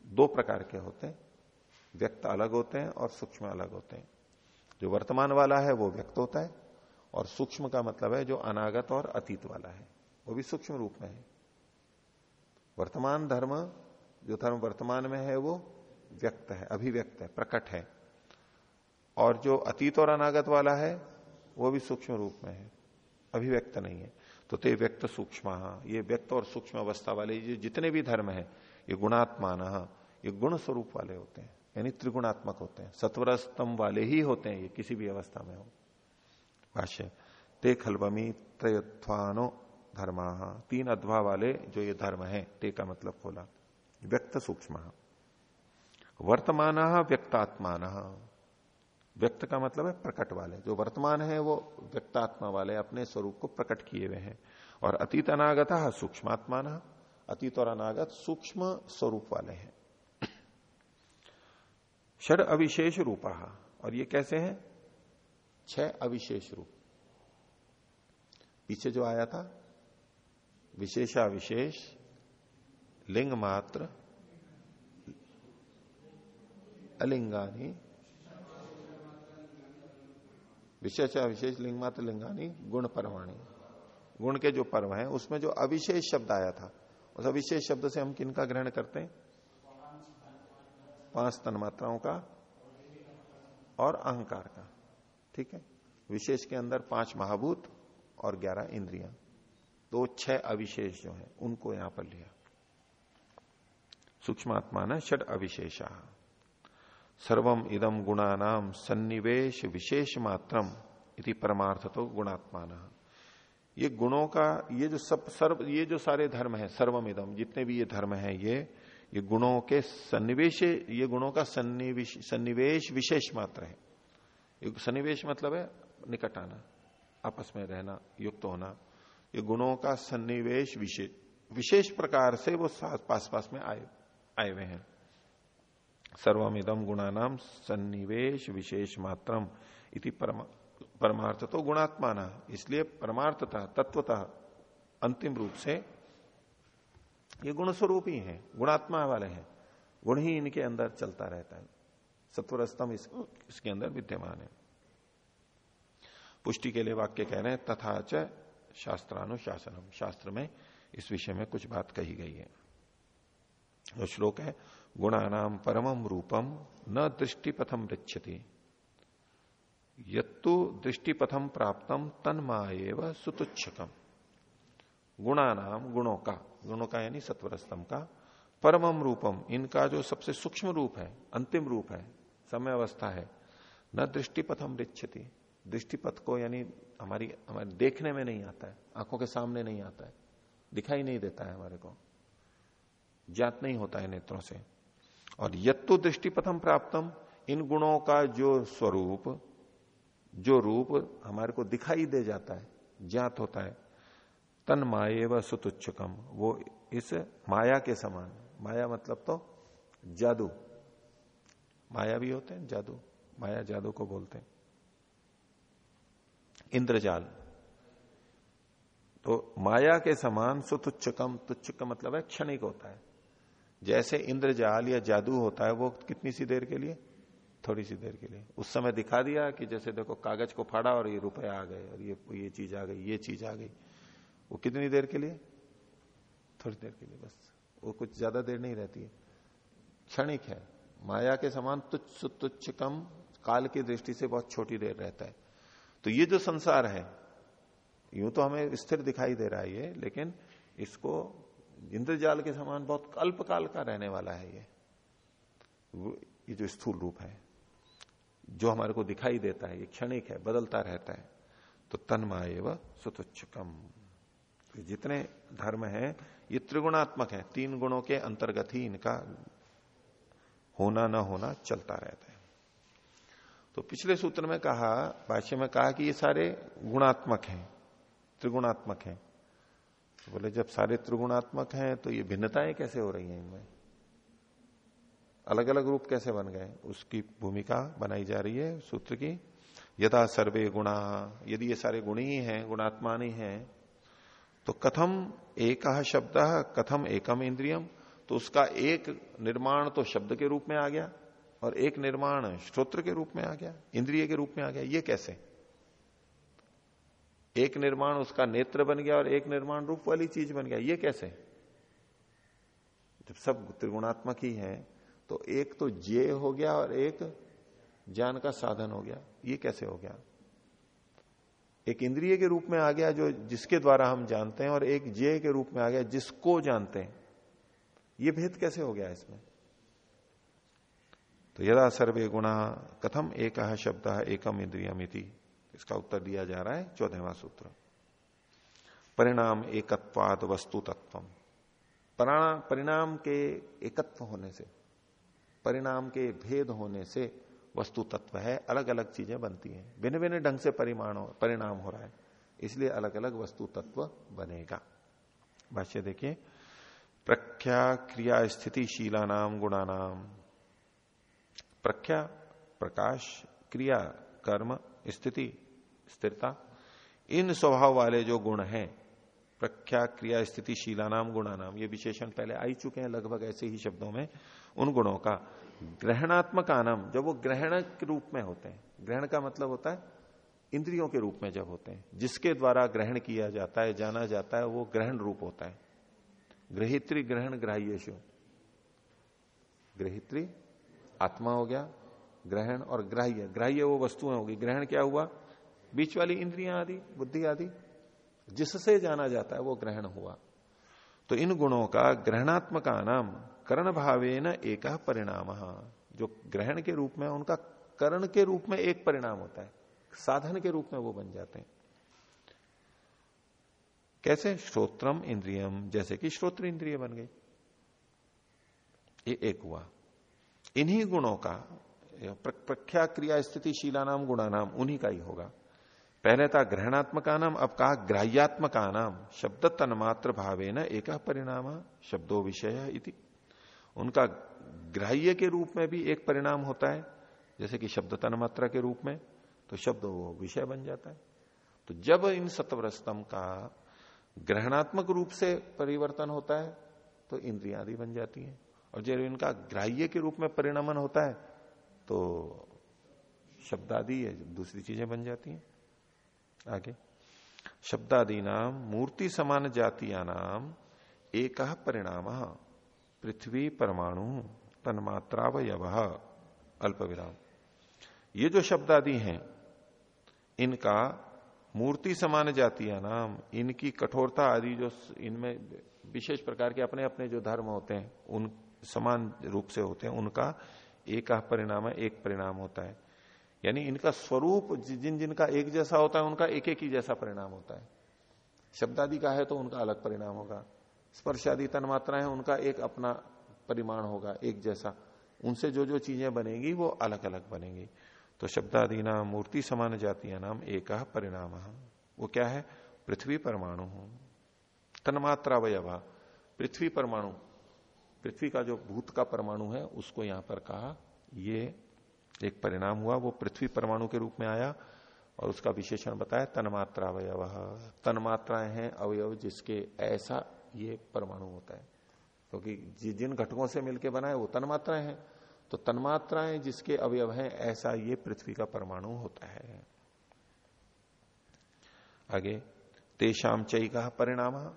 दो प्रकार के होते हैं। व्यक्त अलग होते हैं और सूक्ष्म अलग होते हैं। जो वर्तमान वाला है, वो व्यक्त होता है, और सूक्ष्म का मतलब है जो अनागत और अतीत वाला है, वो भी सूक्ष्म रूप में है। वर्तमान धर्म, जो धर्म वर्तमान में है, वो व्यक्त है, अभिव्यक्त है, प्रकट है। और जो अतीत और अनागत वाला है, वो भी सूक्ष्म रूप में है। अभिव्यक्त नहीं है। तो ते व्यक्त सूक्ष्म, ये व्यक्त और सूक्ष्म अवस्था वाले, ये जितने भी धर्म है, ये गुणात्मान, ये गुण स्वरूप वाले होते हैं। यानी त्रिगुणात्मक होते हैं। सत्वर स्तंभ वाले ही होते हैं, ये किसी भी अवस्था में हो। भाष्य, ते खलबमी त्रयत्वानो धर्मा, तीन अध्वा वाले जो ये धर्म है, ते का मतलब खोला। व्यक्त सूक्ष्म। वर्तमान, व्यक्तात्मान। व्यक्त का मतलब है प्रकट वाले। जो वर्तमान है, वो व्यक्तात्मा वाले अपने स्वरूप को प्रकट किए हुए हैं। और अतीत अनागत सूक्ष्मात्मान अतीत और अनागत सूक्ष्म स्वरूप वाले हैं। षड अविशेष रूपा और ये कैसे हैं? छह अविशेष रूप। पीछे जो आया था विशेषा विशेष लिंग मात्र, अलिंगानी विशेषा विशेष लिंग मात्र लिंगानी, गुण परमाणी। गुण के जो पर्व हैं, उसमें जो अविशेष शब्द आया था, उस अविशेष शब्द से हम किन का ग्रहण करते हैं? पाँच तन मात्राओं का और अहंकार का। ठीक है? विशेष के अंदर पाँच महाभूत और ग्यारह इंद्रियाँ। दो छह अविशेष जो है, उनको यहाँ पर लिया। सूक्ष्मात्मा न षड अविशेषा। सर्वम इदम गुणानाम सन्निवेश विशेष मात्रम इति परमार्थ तो गुणात्मान। ये गुणों का, ये जो सब, सर्व, ये जो सारे धर्म है सर्वम इदम जितने भी ये धर्म है, ये ये गुणों के सन्निवेश, ये गुणों का सन्निवेश सन्निवेश विशेष मात्र है। सन्निवेश मतलब है निकट आना, आपस में रहना, युक्त होना। ये गुणों का सन्निवेश विशेष विशेष प्रकार से वो पास पास में आए आए हुए हैं। सर्वमिदम गुणानाम सन्निवेश विशेष मात्रम इति परमार्थ तो गुणात्माना। इसलिए परमार्थता तत्वतः अंतिम रूप से ये गुण स्वरूप ही है गुणात्मा वाले हैं। गुण ही इनके अंदर चलता रहता है। सत्वर स्तंभ इस, इसके अंदर विद्यमान है। पुष्टि के लिए वाक्य कह रहे हैं तथा च शास्त्रानुशासनम। शास्त्र में इस विषय में कुछ बात कही गई है। जो श्लोक है गुणानाम परमम रूपम न दृष्टिपथम रिच्छति यत्तु दृष्टिपथम प्राप्तम तन्माएव सुतुच्छकम। गुणानाम गुणों का गुणों का यानी सत्वरस्तम का परमम रूपम इनका जो सबसे सूक्ष्म रूप है, अंतिम रूप है समय अवस्था है, न दृष्टिपथम रिच्छति दृष्टिपथ को यानी हमारी, हमारे देखने में नहीं आता है, आँखों के सामने नहीं आता है, दिखाई नहीं देता है हमारे को। ज्ञात नहीं होता है नेत्रों से। और यत्तु दृष्टि दृष्टिपथम प्राप्तम, इन गुणों का जो स्वरूप, जो रूप हमारे को दिखाई दे जाता है, ज्ञात होता है, तन माए व सुतुच्छकम, वो इस माया के समान, माया मतलब तो जादू, माया भी होते हैं, जादू, माया जादू को बोलते हैं, इंद्रजाल तो माया के समान सुतुच्छकम तुच्छ का मतलब है क्षणिक होता है जैसे इंद्रजाल या जादू होता है वो कितनी सी देर के लिए? थोड़ी सी देर के लिए। उस समय दिखा दिया कि जैसे देखो कागज़ को फाड़ा और ये रुपए आ गए और ये ये चीज़ आ गई, ये चीज़ आ गई। वो कितनी देर के लिए? थोड़ी देर के लिए बस। वो कुछ ज़्यादा देर नहीं रहती है। क्षणिक है। माया के समान तुच्छ तुच्छ कम काल की दृष्टि से बहुत छोटी देर रहता है। तो ये जो संसार है, यूँ तो हमें स्थिर दिखाई दे रहा है ये, लेकिन इसको इंद्रजाल के समान बहुत अल्प काल का रहने वाला है ये। ये जो स्थूल रूप है, जो हमारे को दिखाई देता है, ये क्षणिक है, बदलता रहता है तो तन्माए व सुतुच्छकम। तो जितने धर्म है, ये त्रिगुणात्मक है, तीन गुणों के अंतर्गत ही इनका होना न होना चलता रहता है। तो पिछले सूत्र में कहा, भाष्य में कहा कि ये सारे गुणात्मक हैं, त्रिगुणात्मक हैं। तो बोले, जब सारे त्रिगुणात्मक हैं तो ये भिन्नताएँ कैसे हो रही हैं इनमें? अलग अलग रूप कैसे बन गए? उसकी भूमिका बनाई जा रही है सूत्र की। यदा सर्वे गुणा, यदि ये सारे गुण ही हैं गुणात्मा नहीं है तो कथम एक शब्द, कथम एकम इंद्रियम तो उसका एक निर्माण तो शब्द के रूप में आ गया और एक निर्माण श्रोत्र के रूप में आ गया, इंद्रिय के रूप में आ गया। ये कैसे? एक निर्माण उसका नेत्र बन गया और एक निर्माण रूप वाली चीज़ बन गया। ये कैसे? जब सब त्रिगुणात्मक ही है तो एक तो जे हो गया और एक ज्ञान का साधन हो गया। ये कैसे हो गया? एक इंद्रिय के रूप में आ गया जो जिसके द्वारा हम जानते हैं और एक जे के रूप में आ गया जिसको जानते हैं। ये भेद कैसे हो गया इसमें? तो यदा सर्वे गुणा कथम एक शब्द एकम इंद्रियमिति इसका उत्तर दिया जा रहा है चौदहवा सूत्र। परिणाम एकत्वाद वस्तु तत्व परिणाम के एकत्व होने से, परिणाम के भेद होने से वस्तु तत्व है अलग अलग चीज़ें बनती हैं। भिन्न भिन्न ढंग से परिमाण, परिणाम हो रहा है, इसलिए अलग अलग वस्तु तत्व बनेगा। भाष्य देखिए, प्रख्या क्रिया स्थिति शीला नाम गुणा नाम प्रख्या, प्रकाश, क्रिया, कर्म, स्थिति स्थिरता। इन स्वभाव वाले जो गुण हैं प्रख्या क्रिया स्थिति शीला नाम गुणा नाम ये विशेषण पहले आई चुके हैं लगभग ऐसे ही शब्दों में उन गुणों का। ग्रहणात्मक आनम जब वो ग्रहण के रूप में होते हैं, ग्रहण का मतलब होता है इंद्रियों के रूप में जब होते हैं, जिसके द्वारा ग्रहण किया जाता है, जाना जाता है, वो ग्रहण रूप होता है। ग्रहित्री ग्रहण ग्राह्यशु ग्रहित्री आत्मा हो गया, ग्रहण और ग्राह्य। ग्राह्य वो वस्तुएँ होगी। ग्रहण क्या हुआ? बीच वाली इंद्रियाँ आदि, बुद्धि आदि, जिससे जाना जाता है वो ग्रहण हुआ। तो इन गुणों का ग्रहणात्मक नाम करण भावे न एक परिणाम, जो ग्रहण के रूप में, उनका करण के रूप में एक परिणाम होता है। साधन के रूप में वो बन जाते हैं। कैसे? श्रोत्रम इंद्रियम, जैसे कि श्रोत्र इंद्रिय बन गई। ये एक हुआ। इन्हीं गुणों का प्रख्या क्रिया स्थिति शीला नाम गुणा नाम उन्हीं का ही होगा। पहले था ग्रहणात्मका नाम अब कहा ग्राह्यात्मका नाम शब्द तन्मात्र भावे न एक परिणाम, शब्दो विषय इति। उनका ग्राह्य के रूप में भी एक परिणाम होता है, जैसे कि शब्द तन्मात्रा के रूप में तो शब्द वो विषय बन जाता है। तो जब इन सत्वरस्तम का ग्रहणात्मक रूप से परिवर्तन होता है तो इंद्रिया बन जाती है। और जब इनका ग्राह्य के रूप में परिणामन होता है तो शब्द आदि दूसरी चीज़ें बन जाती हैं। आगे। शब्दादी नाम मूर्ति समान जातिया नाम एक परिणाम, पृथ्वी परमाणु तन्मात्रावयव। अल्प विराम ये जो शब्द आदि हैं, इनका मूर्ति समान जातिया नाम इनकी कठोरता आदि जो इनमें विशेष प्रकार के अपने अपने जो धर्म होते हैं, उन समान रूप से होते हैं, उनका एक परिणाम है, एक परिणाम होता है। यानी इनका स्वरूप जिन, जिनका एक जैसा होता है, उनका एक एक ही जैसा परिणाम होता है। शब्दादि का है तो उनका अलग परिणाम होगा। स्पर्शादि तन मात्रा है, उनका एक अपना परिमाण होगा, एक जैसा। उनसे जो जो चीज़ें बनेगी, वो अलग अलग बनेंगी। तो शब्दादि नाम मूर्ति समान जातीय नाम एक परिणाम। वो क्या है? पृथ्वी परमाणु तन्मात्रा वयवा। पृथ्वी परमाणु। पृथ्वी का जो भूत का परमाणु है, उसको यहाँ पर कहा, ये एक परिणाम हुआ, वो पृथ्वी परमाणु के रूप में आया और उसका विशेषण बताया तन्मात्रा अवयव तन्मात्राएँ हैं अवयव जिसके ऐसा ये परमाणु होता है। क्योंकि तो जिन घटकों से मिलकर बनाए, वो तन्मात्राएँ हैं। तो तन्मात्राएँ जिसके अवयव हैं, ऐसा ये पृथ्वी का परमाणु होता है। आगे तेषाम चई का परिणाम।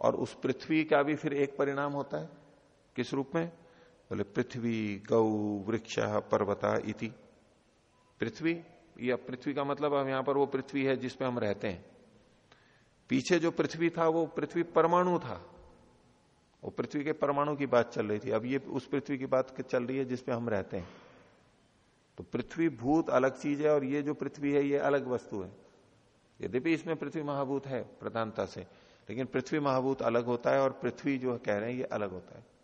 और उस पृथ्वी का भी फिर एक परिणाम होता है। किस रूप में? बोले, पृथ्वी गौ वृक्ष पर्वता इति। पृथ्वी? या पृथ्वी का मतलब हम यहाँ पर वो पृथ्वी है जिसपे हम रहते हैं। पीछे जो पृथ्वी था, वो पृथ्वी परमाणु था। वो पृथ्वी के परमाणु की बात चल रही थी। अब ये उस पृथ्वी की बात चल रही है जिसपे हम रहते हैं। तो पृथ्वी भूत अलग चीज़ है और ये जो पृथ्वी है, ये अलग वस्तु है। यद्यपि इसमें पृथ्वी महाभूत है प्रधानता से, लेकिन पृथ्वी महाभूत अलग होता है और पृथ्वी जो कह रहे हैं, ये अलग होता है।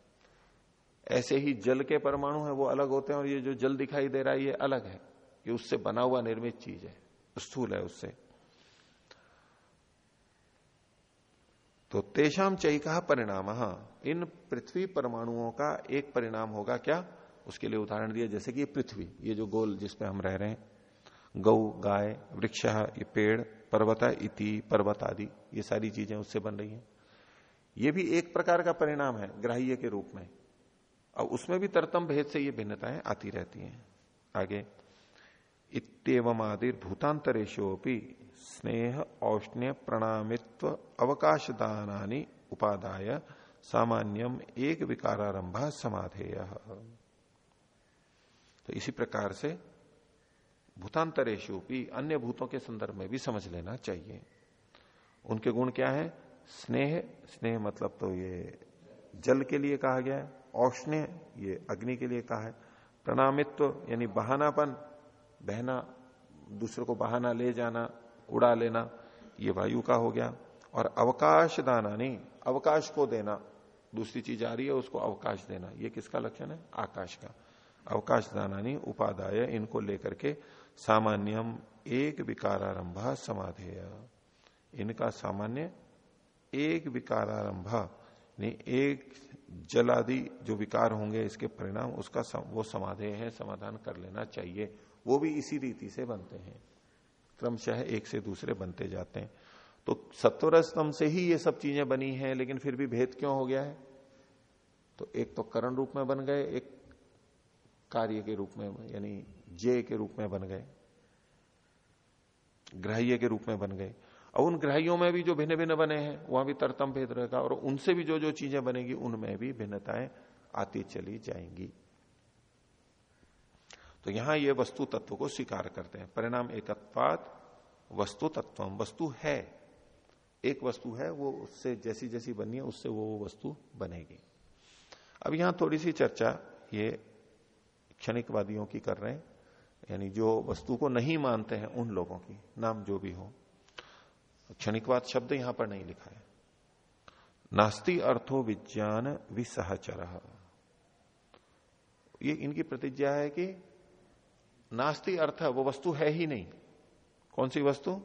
ऐसे ही जल के परमाणु है, वो अलग होते हैं और ये जो जल दिखाई दे रहा है, ये अलग है। ये उससे बना हुआ निर्मित चीज़ है, स्थूल है उससे। तो तेषाम चई का परिणाम। इन पृथ्वी परमाणुओं का एक परिणाम होगा क्या? उसके लिए उदाहरण दिया, जैसे कि पृथ्वी, ये जो गोल जिसपे हम रह रहे हैं, गौ, गाय, वृक्ष, ये पेड़, पर्वत, इति, पर्वत आदि, ये सारी चीज़ें उससे बन रही हैं। ये भी एक प्रकार का परिणाम है, ग्राह्य के रूप में। और उसमें भी तरतम भेद से ये भिन्नताएँ आती रहती हैं। आगे इतम आदि भूतांतरेशोपी स्नेह, औष्ण्य, प्रणामित्व अवकाश दानी उपादाय, सामान्यम, एक विकारारंभ, समाधेय। तो इसी प्रकार से भूतांतरेशु अन्य भूतों के संदर्भ में भी समझ लेना चाहिए। उनके गुण क्या है? स्नेह स्नेह मतलब तो ये जल के लिए कहा गया है। औष्ण्य ये अग्नि के लिए कहा है। प्रणामित्व यानी बहानापन, बहना, दूसरे को बहाना ले जाना, उड़ा लेना, ये वायु का हो गया। और अवकाश दाना नहीं, अवकाश को देना, दूसरी चीज़ आ रही है, उसको अवकाश देना। ये किसका लक्षण है? आकाश का। अवकाश दाना नहीं, उपादाय, इनको लेकर के सामान्यम एक विकारारंभ समाधेय। इनका सामान्य एक विकारारंभ एक जलादि जो विकार होंगे इसके परिणाम उसका सम, वो समाधेय है समाधान कर लेना चाहिए। वो भी इसी रीति से बनते हैं। क्रमशः एक से दूसरे बनते जाते हैं। तो सत्वर स्तंभ से ही ये सब चीज़ें बनी हैं लेकिन फिर भी भेद क्यों हो गया है? तो एक तो करण रूप में बन गए एक कार्य के रूप में यानी जे के रूप में बन गए ग्राह्य के रूप में बन गए। और उन ग्राहियों में भी जो भिन्न भिन्न बने हैं, वहाँ भी तरतम भेद रहेगा और उनसे भी जो जो चीज़ें बनेगी, उनमें भी भिन्नताएँ आती चली जाएँगी। तो यहाँ ये वस्तु तत्व को स्वीकार करते हैं। परिणाम एकत्वात वस्तु तत्व वस्तु है। एक वस्तु है, वो उससे जैसी जैसी बनी है, उससे वो वो वस्तु बनेगी। अब यहाँ थोड़ी सी चर्चा ये क्षणिकवादियों की कर रहे हैं, यानी जो वस्तु को नहीं मानते हैं उन लोगों की, नाम जो भी हो। क्षणिकवाद शब्द यहाँ पर नहीं लिखा है। नास्ति अर्थो विज्ञान विसहचर। ये इनकी प्रतिज्ञा है कि नास्ति अर्थ वो वस्तु है ही नहीं। कौन सी वस्तु?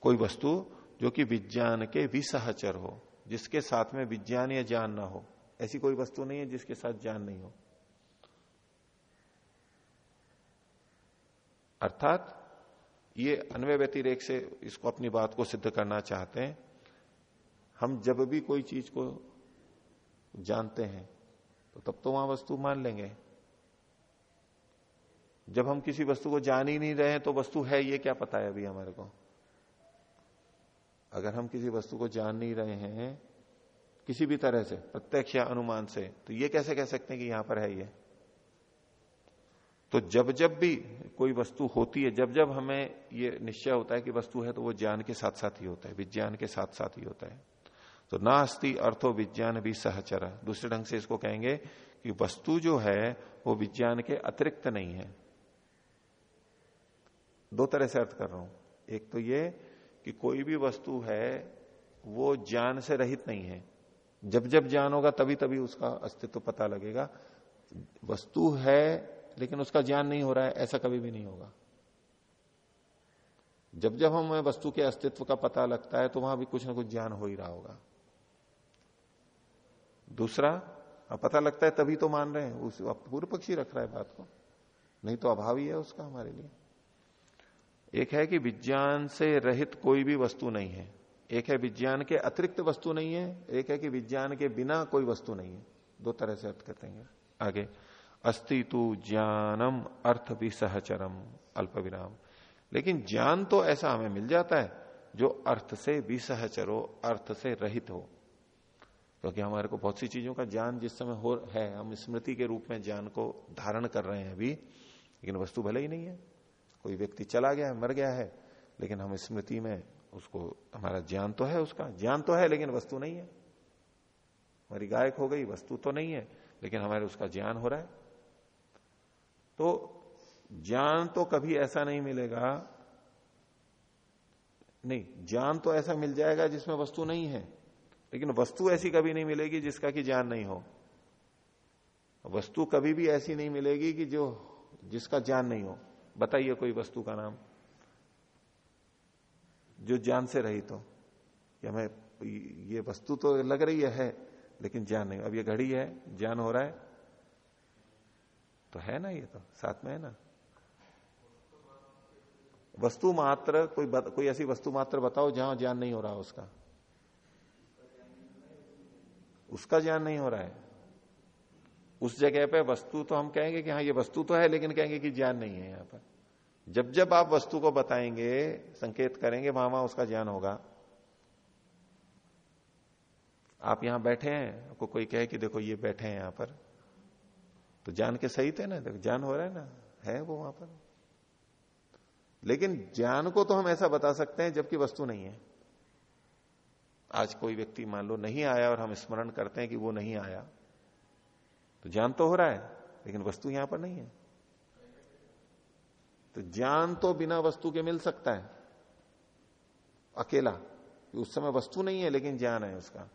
कोई वस्तु जो कि विज्ञान के विसहचर हो, जिसके साथ में विज्ञान या ज्ञान ना हो। ऐसी कोई वस्तु नहीं है जिसके साथ ज्ञान नहीं हो। अर्थात ये अन्वय व्यतिरेक से इसको अपनी बात को सिद्ध करना चाहते हैं। हम जब भी कोई चीज़ को जानते हैं तो तब तो वहाँ वस्तु मान लेंगे। जब हम किसी वस्तु को जान ही नहीं रहे हैं तो वस्तु है ये क्या पता है अभी हमारे को? अगर हम किसी वस्तु को जान नहीं रहे हैं, किसी भी तरह से, प्रत्यक्ष या अनुमान से तो ये कैसे कह सकते हैं कि यहाँ पर है ये? तो जब जब भी कोई वस्तु होती है, जब जब हमें ये निश्चय होता है कि वस्तु है तो वो ज्ञान के साथ साथ ही होता है, विज्ञान के साथ साथ ही होता है। तो नास्ति अर्थो विज्ञान भी सहचर। दूसरे ढंग से इसको कहेंगे कि वस्तु जो है, वो विज्ञान के अतिरिक्त नहीं है। दो तरह से अर्थ कर रहा हूँ। एक तो ये कि कोई भी वस्तु है, वो ज्ञान से रहित नहीं है। जब जब ज्ञान होगा, तभी तभी उसका अस्तित्व पता लगेगा। वस्तु है लेकिन उसका ज्ञान नहीं हो रहा है, ऐसा कभी भी नहीं होगा। जब जब हमें वस्तु के अस्तित्व का पता लगता है तो वहाँ भी कुछ ना कुछ ज्ञान हो ही रहा होगा। दूसरा पता लगता है तभी तो मान रहे हैं, उस पूर्व पक्षी रख रहा है बात को। नहीं तो अभाव ही है उसका हमारे लिए। एक है कि विज्ञान से रहित कोई भी वस्तु नहीं है। एक है विज्ञान के अतिरिक्त वस्तु नहीं है, एक है कि विज्ञान के बिना कोई वस्तु नहीं है। दो तरह से अर्थ करते हैं। आगे अस्ति तु ज्ञानम अर्थ भी सहचरम अल्प विराम लेकिन ज्ञान तो ऐसा हमें मिल जाता है जो अर्थ से विसहचरो अर्थ से रहित हो। क्योंकि तो हमारे को बहुत सी चीज़ों का ज्ञान जिस समय हो है, हम स्मृति के रूप में ज्ञान को धारण कर रहे हैं अभी, लेकिन वस्तु भले ही नहीं है। कोई व्यक्ति चला गया है, मर गया है, लेकिन हम स्मृति में उसको, हमारा ज्ञान तो है उसका। ज्ञान तो है, लेकिन वस्तु नहीं है। हमारी गायक हो गई, वस्तु तो नहीं है, लेकिन हमारे उसका ज्ञान हो रहा है। तो ज्ञान तो कभी ऐसा नहीं मिलेगा। नहीं ज्ञान तो ऐसा मिल जाएगा जिसमें वस्तु नहीं है। लेकिन वस्तु ऐसी कभी नहीं मिलेगी जिसका कि ज्ञान नहीं हो। वस्तु कभी भी ऐसी नहीं मिलेगी कि जो, जिसका ज्ञान नहीं हो। बताइए कोई वस्तु का नाम। जो ज्ञान से रहित हो। कि हमें ये वस्तु तो लग रही है लेकिन ज्ञान नहीं। अब ये घड़ी है ज्ञान हो रहा है। तो है ना ये तो साथ में है ना? वस्तु मात्र कोई बत, कोई ऐसी वस्तु मात्र बताओ जहाँ ज्ञान नहीं हो रहा उसका। उसका ज्ञान नहीं हो रहा है। उस जगह पे वस्तु तो हम कहेंगे कि हाँ ये वस्तु तो है लेकिन कहेंगे कि ज्ञान नहीं है यहाँ पर। जब जब आप वस्तु को बताएँगे संकेत करेंगे वहाँ वहाँ उसका ज्ञान होगा। आप यहाँ बैठे हैं आपको कोई कहे कि देखो ये बैठे हैं यहाँ पर। तो ज्ञान के सही थे ना? देखो, ज्ञान हो रहा है ना? है वो वहाँ पर। लेकिन ज्ञान को तो हम ऐसा बता सकते हैं जबकि वस्तु नहीं है। आज कोई व्यक्ति मान लो नहीं आया और हम स्मरण करते हैं कि वो नहीं आया तो ज्ञान तो हो रहा है, लेकिन वस्तु यहाँ पर नहीं है। तो ज्ञान तो बिना वस्तु के मिल सकता है, अकेला उस समय वस्तु नहीं है, लेकिन ज्ञान है उसका।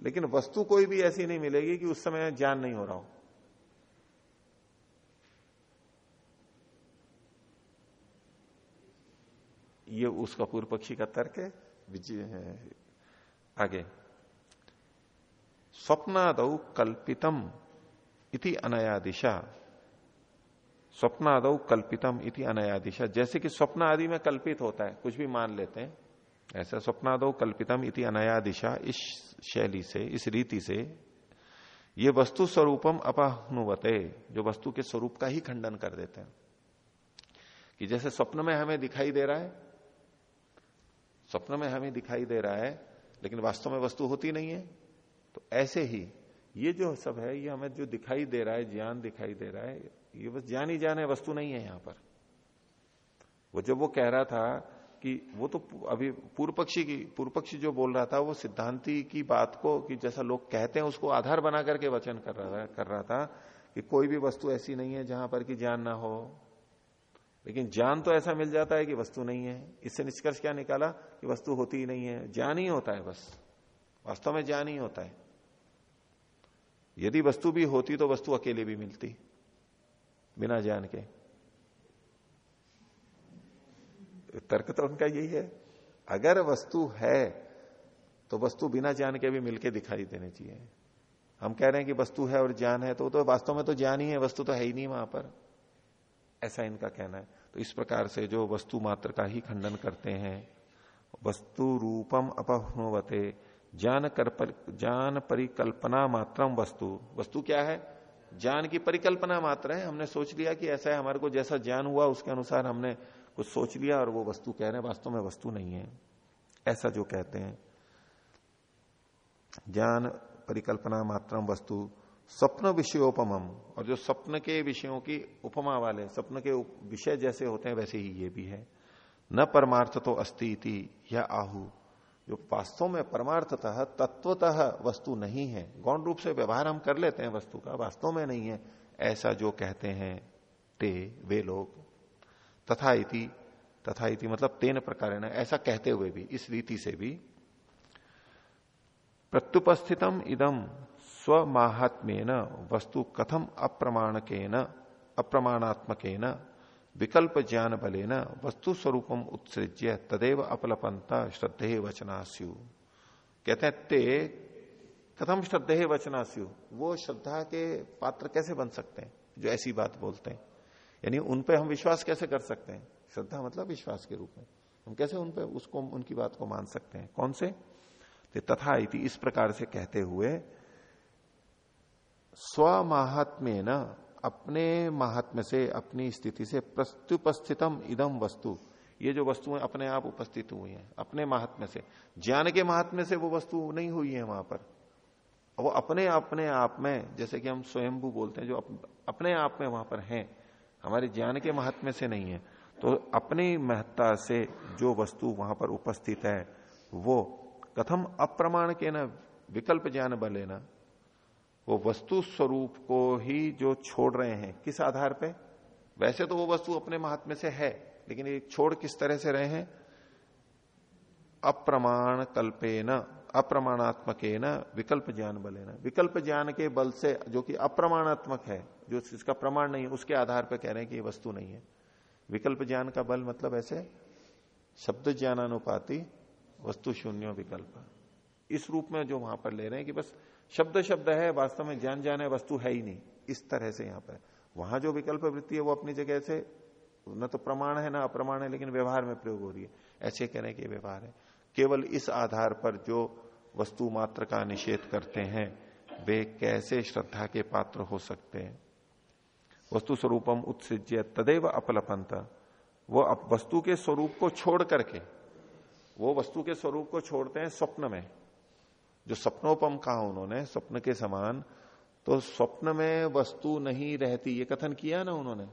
लेकिन वस्तु कोई भी ऐसी नहीं मिलेगी कि उस समय ज्ञान नहीं हो रहा हो। ये उसका पूर्व पक्षी का तर्क है आगे। स्वप्नाद कल्पितम इति अनया दिशा स्वप्नाद कल्पितम इति अनया दिशा जैसे कि स्वप्न आदि में कल्पित होता है, कुछ भी मान लेते हैं। ऐसा स्वप्नादो कल्पितम इति अनया दिशा इस शैली से, इस रीति से, ये वस्तु स्वरूपम अपनुवते जो वस्तु के स्वरूप का ही खंडन कर देते हैं। कि जैसे स्वप्न में हमें दिखाई दे रहा है स्वप्न में हमें दिखाई दे रहा है, लेकिन वास्तव में वस्तु होती नहीं है। तो ऐसे ही ये जो सब है, ये हमें जो दिखाई दे रहा है, ज्ञान दिखाई दे रहा है, ये बस ज्ञान ही ज्ञान है वस्तु नहीं है यहाँ पर। वो जब वो कह रहा था कि वो तो अभी पूर्व पक्षी की पूर्व पक्षी जो बोल रहा था, वो सिद्धांति की बात को, कि जैसा लोग कहते हैं, उसको आधार बना करके वचन कर रहा कर रहा था कि कोई भी वस्तु ऐसी नहीं है जहाँ पर कि ज्ञान ना हो। लेकिन ज्ञान तो ऐसा मिल जाता है कि वस्तु नहीं है। इससे निष्कर्ष क्या निकाला कि वस्तु होती ही नहीं है। ज्ञान ही होता है बस। वास्तव में ज्ञान ही होता है। यदि वस्तु भी होती तो वस्तु अकेले भी मिलती बिना ज्ञान के। तर्क तो उनका यही है। अगर वस्तु है तो वस्तु बिना ज्ञान के भी मिलके दिखाई देने चाहिए। हम कह रहे हैं कि वस्तु है और ज्ञान है तो, तो वास्तव में तो ज्ञान ही है वस्तु तो है ही नहीं वहाँ पर। ऐसा इनका कहना है। तो इस प्रकार से जो वस्तु मात्र का ही खंडन करते हैं वस्तु रूपम अपहनुवते ज्ञान कर पर, ज्ञान परिकल्पना मात्रम वस्तु। वस्तु क्या है? ज्ञान की परिकल्पना मात्र है। हमने सोच लिया कि ऐसा है हमारे को जैसा ज्ञान हुआ उसके अनुसार हमने कुछ सोच लिया और वो वस्तु कह रहे हैं वास्तव में वस्तु नहीं है। ऐसा जो कहते हैं। ज्ञान परिकल्पना मात्रम वस्तु स्वप्न विषयोपम और जो स्वप्न के विषयों की उपमा वाले स्वप्न के विषय जैसे होते हैं, वैसे ही ये भी है। न परमार्थ तो अस्ति या आहु। जो वास्तव में परमार्थतः, तत्वतः वस्तु नहीं है, गौण रूप से व्यवहार हम कर लेते हैं वस्तु का, वास्तव में नहीं है, ऐसा जो कहते हैं ते, वे लोग। तथा इति तथा इति मतलब तेन प्रकार ऐसा कहते हुए भी, इस रीति से भी। प्रत्युपस्थितम इदम। स्वमाहात्म्य वस्तु कथम अप्रमाणकेन, अप्रमाणात्मकेन विकल्प ज्ञान बले वस्तु स्वरूपम उत्सृज्य तदेव अपलपंता श्रद्धे वचनास्यु। कहते हैं, ते कथम श्रद्धे वचनास्यु? वो श्रद्धा के पात्र कैसे बन सकते हैं, जो ऐसी बात बोलते हैं? यानी उन पे हम विश्वास कैसे कर सकते हैं? श्रद्धा मतलब विश्वास के रूप में। हम कैसे उन पे, उसको, उनकी बात को मान सकते हैं? कौन से? तथा इति इस प्रकार से कहते हुए स्व महात्म्य न अपने महात्म्य से, अपनी स्थिति से प्रत्युपस्थितम इदम वस्तु। ये जो वस्तुएँ अपने आप उपस्थित हुई हैं, अपने महात्म्य से। ज्ञान के महात्म्य से वो वस्तु नहीं हुई है वहाँ पर। वो अपने अपने आप में, जैसे कि हम स्वयंभू बोलते हैं, जो अपने आप में वहाँ पर हैं, हमारे ज्ञान के महात्म्य से नहीं है। तो अपनी महत्ता से जो वस्तु वहाँ पर उपस्थित है, वो कथम अप्रमाण के न, विकल्प ज्ञान बले ना वो वस्तु स्वरूप को ही जो छोड़ रहे हैं, किस आधार पे? वैसे तो वो वस्तु अपने महात्म्य से है, लेकिन ये छोड़ किस तरह से रहे हैं? अप्रमाण कल्पे न अप्रमाणात्मक न विकल्प ज्ञान बले न विकल्प ज्ञान के बल से जो कि अप्रमाणात्मक है, जो इसका प्रमाण नहीं है उसके आधार पर कह रहे हैं कि ये वस्तु नहीं है। विकल्प ज्ञान का बल मतलब ऐसे, शब्द ज्ञानानुपाति वस्तु शून्य विकल्प। इस रूप में जो वहाँ पर ले रहे हैं कि बस शब्द शब्द है, वास्तव में ज्ञान ज्ञान है, वस्तु है ही नहीं। इस तरह से यहाँ पर। वहाँ जो विकल्प वृत्ति है, वो अपनी जगह से, न तो प्रमाण है, ना अप्रमाण है, लेकिन व्यवहार में प्रयोग हो रही है। ऐसे कह रहे हैं कि व्यवहार है। केवल इस आधार पर जो वस्तु मात्र का निषेध करते हैं, वे कैसे श्रद्धा के पात्र हो सकते हैं? वस्तु स्वरूपम उत्सृज्य तदेव अपलपंत वो वस्तु के स्वरूप को छोड़ करके, वो वस्तु के स्वरूप को छोड़ते हैं स्वप्न में। जो स्वप्नोपम कहा उन्होंने स्वप्न के समान तो स्वप्न में वस्तु नहीं रहती। ये कथन किया ना उन्होंने?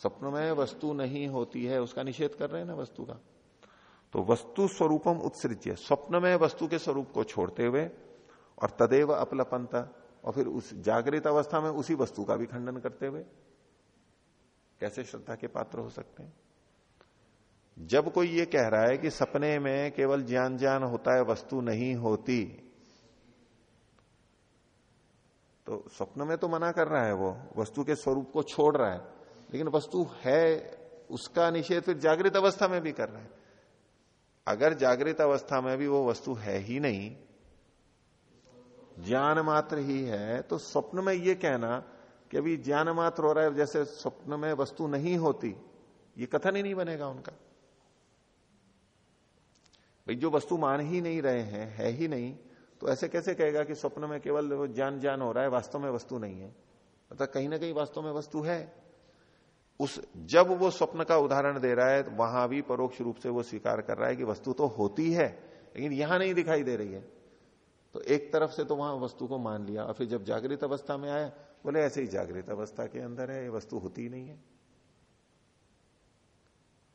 स्वप्न में वस्तु नहीं होती है, उसका निषेध कर रहे हैं ना वस्तु का? तो वस्तु स्वरूपम उत्सृज्य स्वप्न में वस्तु के स्वरूप को छोड़ते हुए और तदेव अपलपंत, और फिर उस जागृत अवस्था में उसी वस्तु का भी खंडन करते हुए, कैसे श्रद्धा के पात्र हो सकते हैं? जब कोई ये कह रहा है कि सपने में केवल ज्ञान ज्ञान होता है, वस्तु नहीं होती तो स्वप्न में तो मना कर रहा है वो, वस्तु के स्वरूप को छोड़ रहा है। लेकिन वस्तु है, उसका निषेध फिर जागृत अवस्था में भी कर रहा है। अगर जागृत अवस्था में भी वो वस्तु है ही नहीं, ज्ञान मात्र ही है तो स्वप्न में ये कहना कि अभी ज्ञान मात्र हो रहा है, जैसे स्वप्न में वस्तु नहीं होती, ये कथन ही नहीं बनेगा उनका। भाई, जो वस्तु मान ही नहीं रहे हैं, है ही नहीं तो ऐसे कैसे कहेगा कि स्वप्न में केवल ज्ञान ज्ञान हो रहा है, वास्तव में वस्तु नहीं है? मतलब कहीं ना कहीं वास्तव में वस्तु है। उस, जब वो स्वप्न का उदाहरण दे रहा है तो वहाँ भी परोक्ष रूप से वो स्वीकार कर रहा है कि वस्तु तो होती है, लेकिन यहाँ नहीं दिखाई दे रही है। तो एक तरफ़ से तो वहाँ वस्तु को मान लिया, और फिर जब जागृत अवस्था में आया, बोले, ऐसे ही जागृत अवस्था के अंदर है, ये वस्तु होती नहीं है।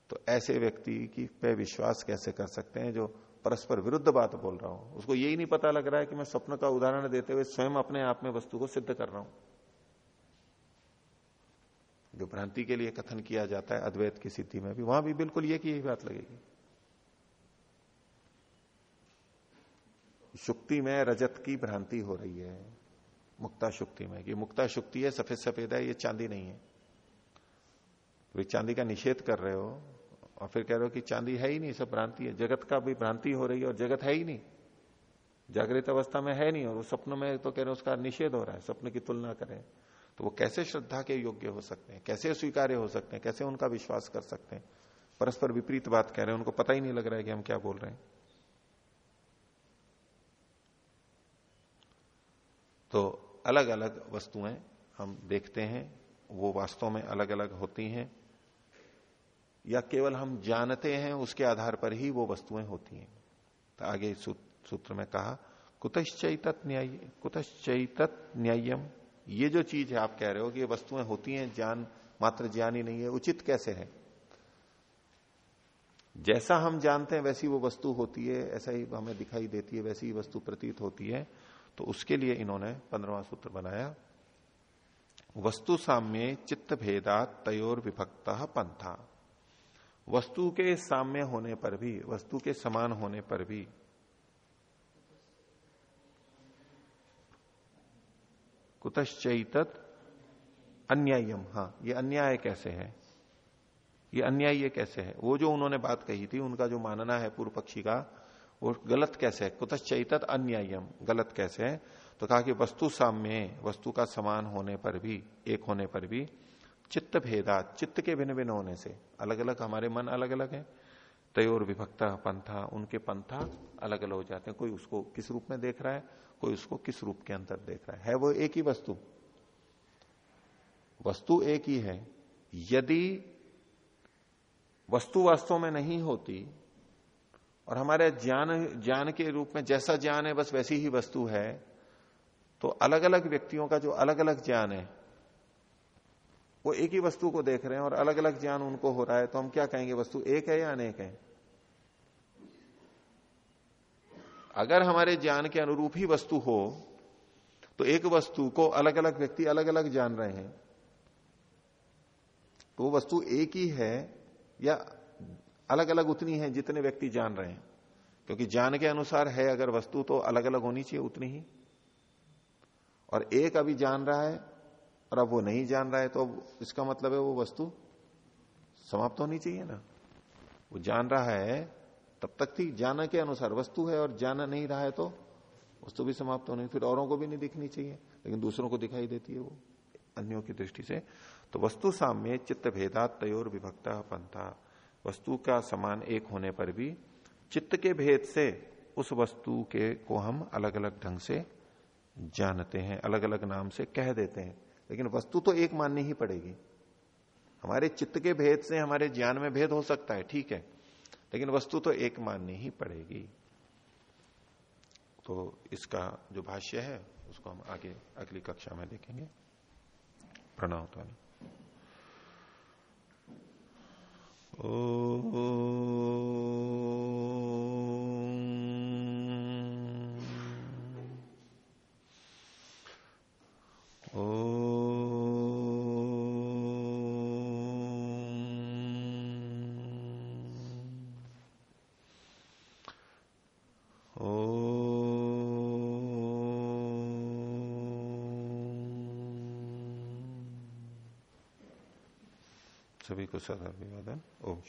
तो ऐसे व्यक्ति की पे विश्वास कैसे कर सकते हैं जो परस्पर विरुद्ध बात बोल रहा हूँ? उसको यही नहीं पता लग रहा है कि मैं स्वप्न का उदाहरण देते हुए स्वयं अपने आप में वस्तु को सिद्ध कर रहा हूँ। जो भ्रांति के लिए कथन किया जाता है, अद्वैत की स्थिति में भी, वहाँ भी बिल्कुल ये की यही बात लगेगी। शुक्ति में रजत की भ्रांति हो रही है, मुक्ता शुक्ति में, कि मुक्ता शुक्ति है, सफ़ेद सफ़ेद है, ये चांदी नहीं है। वे चांदी का निषेध कर रहे हो और फिर कह रहे हो कि चांदी है ही नहीं, सब भ्रांति है। जगत का भी भ्रांति हो रही है और जगत है ही नहीं। जागृत अवस्था में है नहीं और स्वप्न में तो कह रहे हो उसका निषेध हो रहा है स्वप्न की तुलना करें। तो वो कैसे श्रद्धा के योग्य हो सकते हैं? कैसे स्वीकार्य हो सकते हैं? कैसे उनका विश्वास कर सकते हैं? परस्पर विपरीत बात कह रहे हैं, उनको पता ही नहीं लग रहा है कि हम क्या बोल रहे हैं। तो अलग अलग वस्तुएँ हम देखते हैं, वो वास्तव में अलग अलग होती हैं। या केवल हम जानते हैं, उसके आधार पर ही वो वस्तुएँ होती हैं। तो आगे सूत्र में कहा कुतश्चैत न्याय कुतश्चैत न्यायम। ये जो चीज़ है, आप कह रहे हो कि ये वस्तुएँ होती हैं ज्ञान मात्र ज्ञान ही नहीं है, उचित कैसे है? जैसा हम जानते हैं, वैसी वो वस्तु होती है, ऐसा ही हमें दिखाई देती है, वैसी ही वस्तु प्रतीत होती है। तो उसके लिए इन्होंने पंद्रवा सूत्र बनाया, वस्तु साम्य चित्त भेदा तयोर विभक्त पंथा। वस्तु के साम्य होने पर भी, वस्तु के समान होने पर भी। कुतश्चित अन्यायम हाँ ये अन्याय कैसे है? ये अन्याय ये कैसे है? वो जो उन्होंने बात कही थी, उनका जो मानना है पूर्व पक्षी का, वो गलत कैसे है? कुतश्चित अन्यायम गलत कैसे है? तो कहा कि वस्तु साम्य वस्तु का समान होने पर भी, एक होने पर भी। चित्त भेदा चित्त के भिन्न भिन्न होने से। अलग अलग हमारे मन अलग अलग है। तयोर विभक्ता, पंथा, उनके पंथा अलग अलग हो जाते हैं। कोई उसको किस रूप में देख रहा है, कोई उसको किस रूप के अंदर देख रहा है। है वो एक ही वस्तु? वस्तु एक ही है। यदि वस्तु वास्तव में नहीं होती और हमारे ज्ञान ज्ञान के रूप में जैसा ज्ञान है, बस वैसी ही वस्तु है तो अलग अलग व्यक्तियों का जो अलग अलग ज्ञान है वो एक ही वस्तु को देख रहे हैं और अलग अलग ज्ञान उनको हो रहा है तो हम क्या कहेंगे? वस्तु एक है या अनेक है? अगर हमारे ज्ञान के अनुरूप ही वस्तु हो तो एक वस्तु को अलग अलग व्यक्ति अलग अलग जान रहे हैं। तो वो वस्तु एक ही है या अलग अलग उतनी है जितने व्यक्ति जान रहे हैं? क्योंकि ज्ञान के अनुसार है अगर वस्तु तो अलग अलग होनी चाहिए उतनी ही। और एक अभी जान रहा है और अब वो नहीं जान रहा है तो इसका मतलब है वो वस्तु समाप्त होनी चाहिए ना। वो जान रहा है, तब तक थी, जाना के अनुसार, वस्तु है और जाना नहीं रहा है तो वस्तु भी समाप्त होनी, फिर औरों को भी नहीं दिखनी चाहिए, लेकिन दूसरों को दिखाई देती है वो, अन्यों की दृष्टि से। तो वस्तु साम्य चित्त भेदा तयोर विभक्ता पंथा। वस्तु का समान एक होने पर भी चित्त के भेद से उस वस्तु के को हम अलग अलग ढंग से जानते हैं अलग अलग नाम से कह देते हैं। लेकिन वस्तु तो एक माननी ही पड़ेगी। हमारे चित्त के भेद से, हमारे ज्ञान में भेद हो सकता है, ठीक है, लेकिन वस्तु तो एक माननी ही पड़ेगी। तो इसका जो भाष्य है, उसको हम आगे, अगली कक्षा में देखेंगे। प्रणव तो सभी को सदा अभिवादन ओम